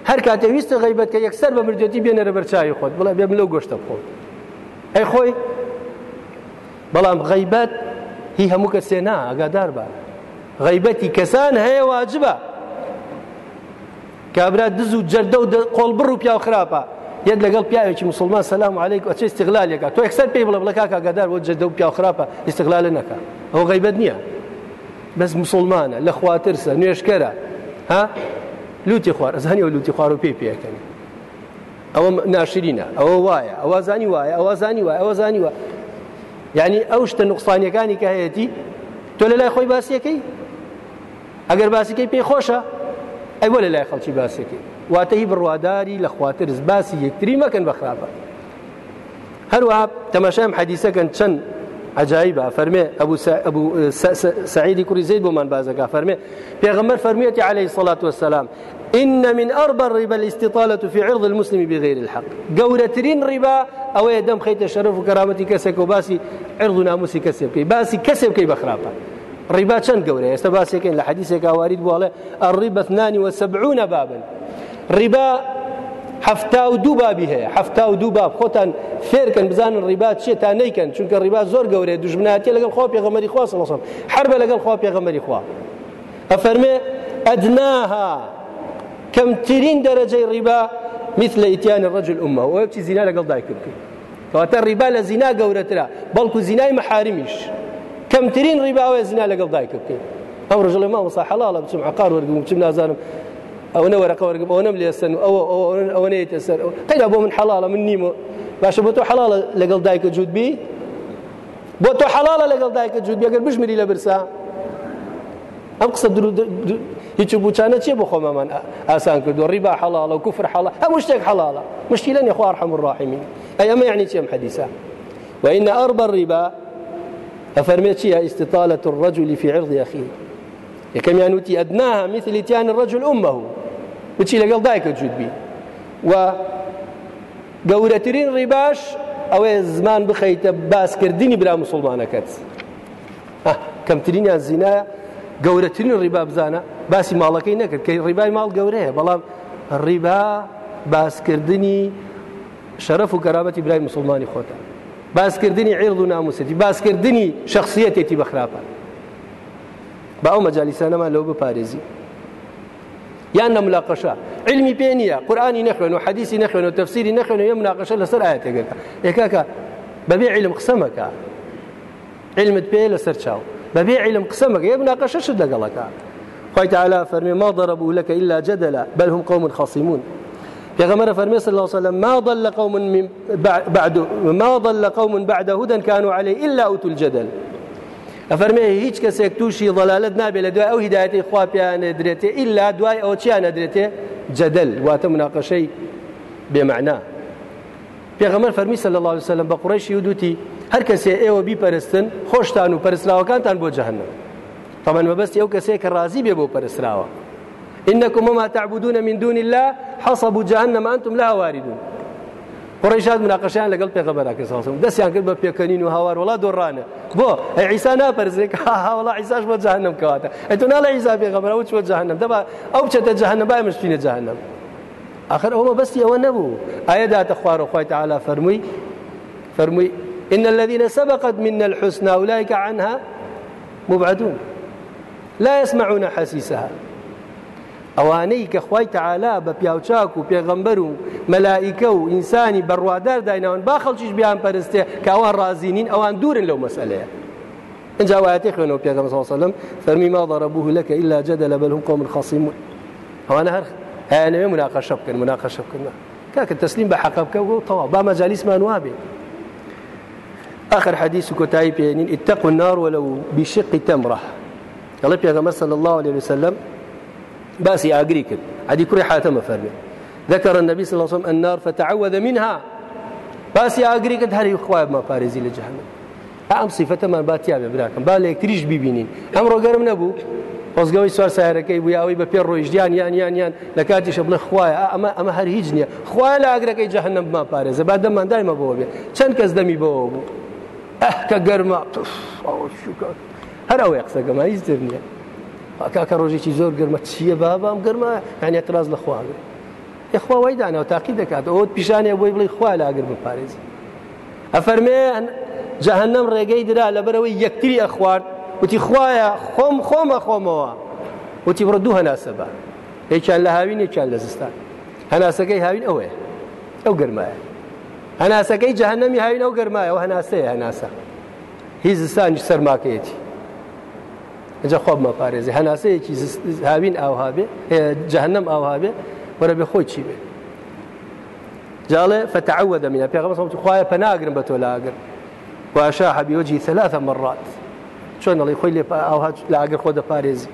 هەر کاتێ ویستە غیبەت کە یەکسەر بە مردێتی بێنەرە بەرچوی خۆت بڵێ بێم لەو گۆشتە خۆی بەڵام غیبەت هی هەموو کە سێنا ئاگادار بە غیبەتی کەسان هەیە واجبە کابرا دز و جەردە و قۆڵ بڕ و پیا و خراپە یەک لەگەڵ مسلمان سلام عیک ئەچ استغلالێکە تۆ یەکسەر پێی بڵە بڵە کاکە گادار بۆ جەدە و پیا و خراپە استغلالە نەکە ئەو غیبەت نییە بەس مسلمانە لە خواترسە نوێشکەرە ها؟ لوتی خوار. زانانی و لوتی خوار و پێی پێەکەنی ئەوە ناشرینە ئەوە وایە ئەوە زانی وایە ئەوە زانی وایە ئەوە زانی وە یعنی ئەو شتە نقصانیەکانی کە هەیەی تۆ لە لای خۆی باسیەکەی ئەگەر باسیەکەی پێی خۆشە ئەی بۆ لە لای خەڵکی باسیەکەی واتەی بڕواداری لە خواترز باسی یەکتری مەکەن بەخراپە هەروەها تەماشام حەدیسەکەن أبو, سا أبو سعيد كري زيد بومان بازكا فرمي بيغمر فرميتي عليه الصلاة والسلام إن من أربى الربا الاستطالة في عرض المسلم بغير الحق. قورترين ربا أو يدم خيت الشرف وكرامتي كسك وباسي عرض ناموسي كسب كي باسي كسب كي بخرابا الربا چەند گەورە ئێستا باسێکن لە حەدیسێکا وارد بواڵێ الربا 72 بابا. ربا حفتا و دوو بابی هەیە. حفتا و دوو باب. خۆتان فێرکەن بزانن ڕیبات چیە تا نیکەن چونکە ڕیبات زۆر گەورەیە. دوژمناتی لەگەڵ خۆ پێغەمەری خوا سەڵسم حربە لەگەڵ خوا پێغەمەری خوا. ئەفەرمێ ئەدناها کەمترین دەرەجەی ڕیبا مثل ئیتیان الرجل أمه ويبتي زنا لقل دايك بكي كواتا الربا لزنا قورترا بلكو زناي محارميش كم ترين ربا وزنا لقل دايك بكي أو رجل ما وصح حلال بسم عقار ورقم بسم نازانم. ئەو نەوەرەقە وەرگم ئەو نەم لێسن ئەوە ئەوە نێتە سەر قەیدا بۆ من حەڵاڵە من نیمە باشە بۆ تۆ حەڵاڵە لەگەڵ دایکە جوودبی بۆ تۆ حەڵاڵە لەگەڵ دایکە جوودبی ئەگەر بژمری لە برسا. ئەم قسە هیچ بوچانە چیە بۆ خۆمەمان ئاسان کردو ڕیبا حەڵاڵە و کوفر حەڵا هەموو شتێک حەڵاڵە مشکلە نێ خوار حەمر ڕاحیمین ئەی ئەمە یعنی چێم حەدیسە وإن أربى الربا أفرميت شيء استطالة الرجل في عرض أخيه. كم يعني أدناها مثل إتيان الرجل أمه. بچی لەگەڵ دایکە جوودبی و گەورەترین ڕیباش ئەوەیە زمان بخەیتە باسکردنی برا مسلمانەکەت. کەمترینیان زیینە گەورەترین ڕیبا بزانە باسی ماڵەکەی نەکرد کە ڕیبای ماڵ گەورەیە بەڵام ڕیبا باسکردنی شەرەف و گەرابەتی برای مسلمانی خۆتە. باسکردنی عێرد و ناموسەتی باسکردنی شخصیەتێتی بەخراپە. با ئەو مەجالیسانەمان لەو بپارێزی. یان نە مناقەشە علمی پێ نییە قورآانی نەخوێن و حەدیسی نەخوێن و تەفسیری نەخوێن و یە مناقەشە لەسەر ئاەتێکەکە ێکاکە بەبێ علم قسەمەکە علمت پێ لەسەر چاو بەبێ علم قسەمەکە یە مناقەشە شت لەگەڵەکە تعالی فەرمێ ما ضربوا لك إلا جدلا بل هم قوم خصمون پیغمبر فرمی صلی الله علیه وسلم ما ضل قوم من بعد ما ضل قوم بعد هدى كانوا عليه إلا أوتوا الجدل. ئەفەرمێ هیچ کەسێک تووشی ضلالت نابێت لە دوای ئەو هیداەتی خوا پیانە درێتێ ئللا دوای ئەو چیانە درێتێ؟ جەدل واتە مناقەشەی بێمەعنا پێغەمەر فەرمی صلی الله عليه وسلم بە قڕیشی ودوتی هەر کەسێ ئێوە بیپەرستن خۆشتان و پەرسراوەکانتان بۆ جەهنم. طبعا مەبەستی ئەو کەسێک کە ڕازی بێ بۆ پەرسراوە. إنكم وما تعبدون من دون الله حصبوا جهنم أنتم لها واردون. قڕیشات مناقەشیان لەگەڵ پێغەبەراکە ساسم دەستیان کرد بە پێکەنین و هاوار. وڵا دۆڕانە. بۆ ئەی عیسا ناپەرزێک. هاوڵا عیساش بۆ جاهنم کەواتە. ئەی تو ناڵە عیسا پێغەبەرە و چوە جاهنم دەبا ئەو بچێتە جاهنم بای مشتینە جاهنم آخر ئەومە بەستی ئەوە نەبوو. ئاەداتە خوارە خۆی تعالا فەرمووی؟ فەرمووی إن الذين سبقت منا الحسنى أولئك عنها مبعدون. لا يسمعون حسيسها. ئەوانەی کە خی تعالا بە پیاوچاک و پێغەمبەر و مەلائیکە و ئینسانی بڕوادار داینەوەن با خەڵکیش بیان پەرستێ کە ئەوان ڕازینین ئەوان دوورن لەو مەسئلەیە. انجا وایەتی خوێنەوە وسلم فەرمی ما ضربوه لك إلا جدل بل هم قوم خصيمون ئەوانە هەر هیانەوێ مناقەشە بکەن مناقەشە بکەن. کاکە تەسلیم بە حەق بکە و تەوا با مەجالیسمان وابێ. آخر حديث كتاي بينين اتقوا النار ولو بشق تمرة. الله بيغمبر صلى الله عليه وسلم باسي أجريك عدي كري حاتم فرمي ذكر النبي صلى الله عليه وسلم النار فتعوذ منها. باسي أجريك هل يخواب ما بارزي لجهنم. ئەم سیفەتە من باتیا بێ براکەم با لە یەکتریش ببینین ئەمڕۆ گەرم نەبوو خۆزگەوەی سوار سارەکەی بوو ئەوەی بە پێ ڕۆیژدیان یان یان یان لە کاتیشە بڵێ خوایە ئەمە ئەمە هەر هیچ نییە خوای لە ئاگرەکەی جەهنم بما پارێزە با دەمان دایمە بەوە بێ چەند کەس دەمی بەوە بوو ئەه کە گەرمە هەر ئەوەی قسەکەمە هیچ تر کاکە ڕۆژێکی زۆر گەرمە. چییە بابام؟ گەرمە یان اعتراز لە خواگە یخوا وای دانەوە تاقی دەکات. ئەوت پیشانێ بۆی بڵی خوا لە ئاگر بپارێزی ئەفەرمێ جەهنم ڕێگەی درا لەبەرەوەی یەکتری ئەخوارد وتی خوایە خۆم خۆمە خۆمەوە. وتی بڕە دوو هەناسە بە. یەکیان لە هاوین یەکیان لە زستان. هەناسەکەی هاوین ئەوەیە. ئەو گەرمایە. هەناسەکەی جەهنەمی هاوین ئەو گەرمایە. ئەو هەناسەیە هەناسە. هیچ زستانی سەرماکەیەتی. ئەجا خۆبمە پارێزی. هەناسەیەکی هاوین ئاوهابێ جەهنم ئاوهابێ وەرە بێ خۆی چی بێ. جاڵێ فتعوذ منها پێغەمبەر صلی الله عليه وسلم پەناگرن بە تۆ لاگرن وأشاح بوجهه ثلاث مرات. شلون الله يخوي لي أو لا أقر خود باريز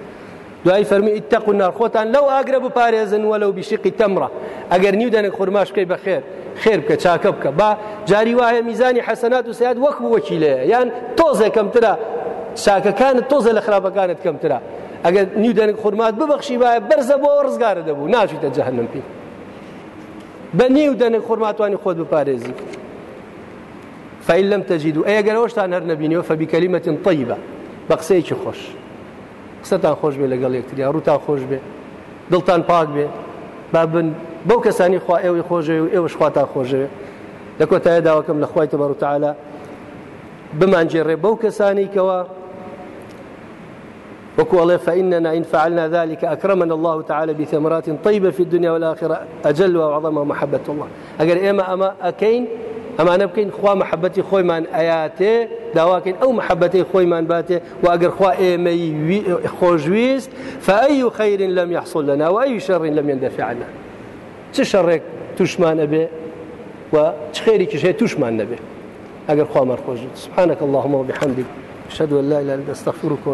دوای فەرمی اتقوا النار خۆتان لەو ئاگرە بپارێزن وەلو بشقی تەمڕە. ئەگەر نیو دەنێک خورماش بکەی بە خێر. بکە چاکە بکە. با جاری وایە میزانی حەسەنات و سیاد وەک وەکیلەیە یان تۆزێک کەمترە چاکەکانت تۆزە لە خراپەکانت کەمترە ئەگەر نیو دەنێک خورمات ببەخشی وایە بەرزە بۆ ڕزگارە دەبوو. ناچیتە جەهنم پێ بە نیو دەنێک خورماتوانی خۆت بپارێزی. فإن لم تجدوا أي أجر وشتان هر نبينيو فبكلمة طيبة بقسيك خوش قسەتان خۆش بێ لەگەڵ یەکتریا. ڕوتان خۆش بێ. دڵتان پاک بێ. بابن بەو کەسانی خوا ئێوەی خۆشەوە و ئێوەش خواتان خۆشەوێ. لە کۆتایە داواکەم لە خوای تەبەر و تعالا بمانجێڕێ بەو کەسانی کەوە وكو فإننا إن فعلنا ذلك أكرمنا الله تعالى بثمرات طيبة في الدنيا والآخرة أجل وأعظم محبة الله. أجر إما أما أكين ئەمانە بکەین خوا محبەتی خۆیمان ئەیاتێ داواکەین ئەو محبەتی خۆیمان باتێ و ئەگەر خوا ئێمەی خۆشویست فأي خير لم يحصل لنا وأي شر لم يندفع عنا چ شەڕێک توشمانە بێ و چ خێریکیش هەیە توشمان نەبێ ئەگەر خوا مەرخۆش سبحانك اللهم وبحمدك أشهد أن لا إله إلا أنت أستغفرك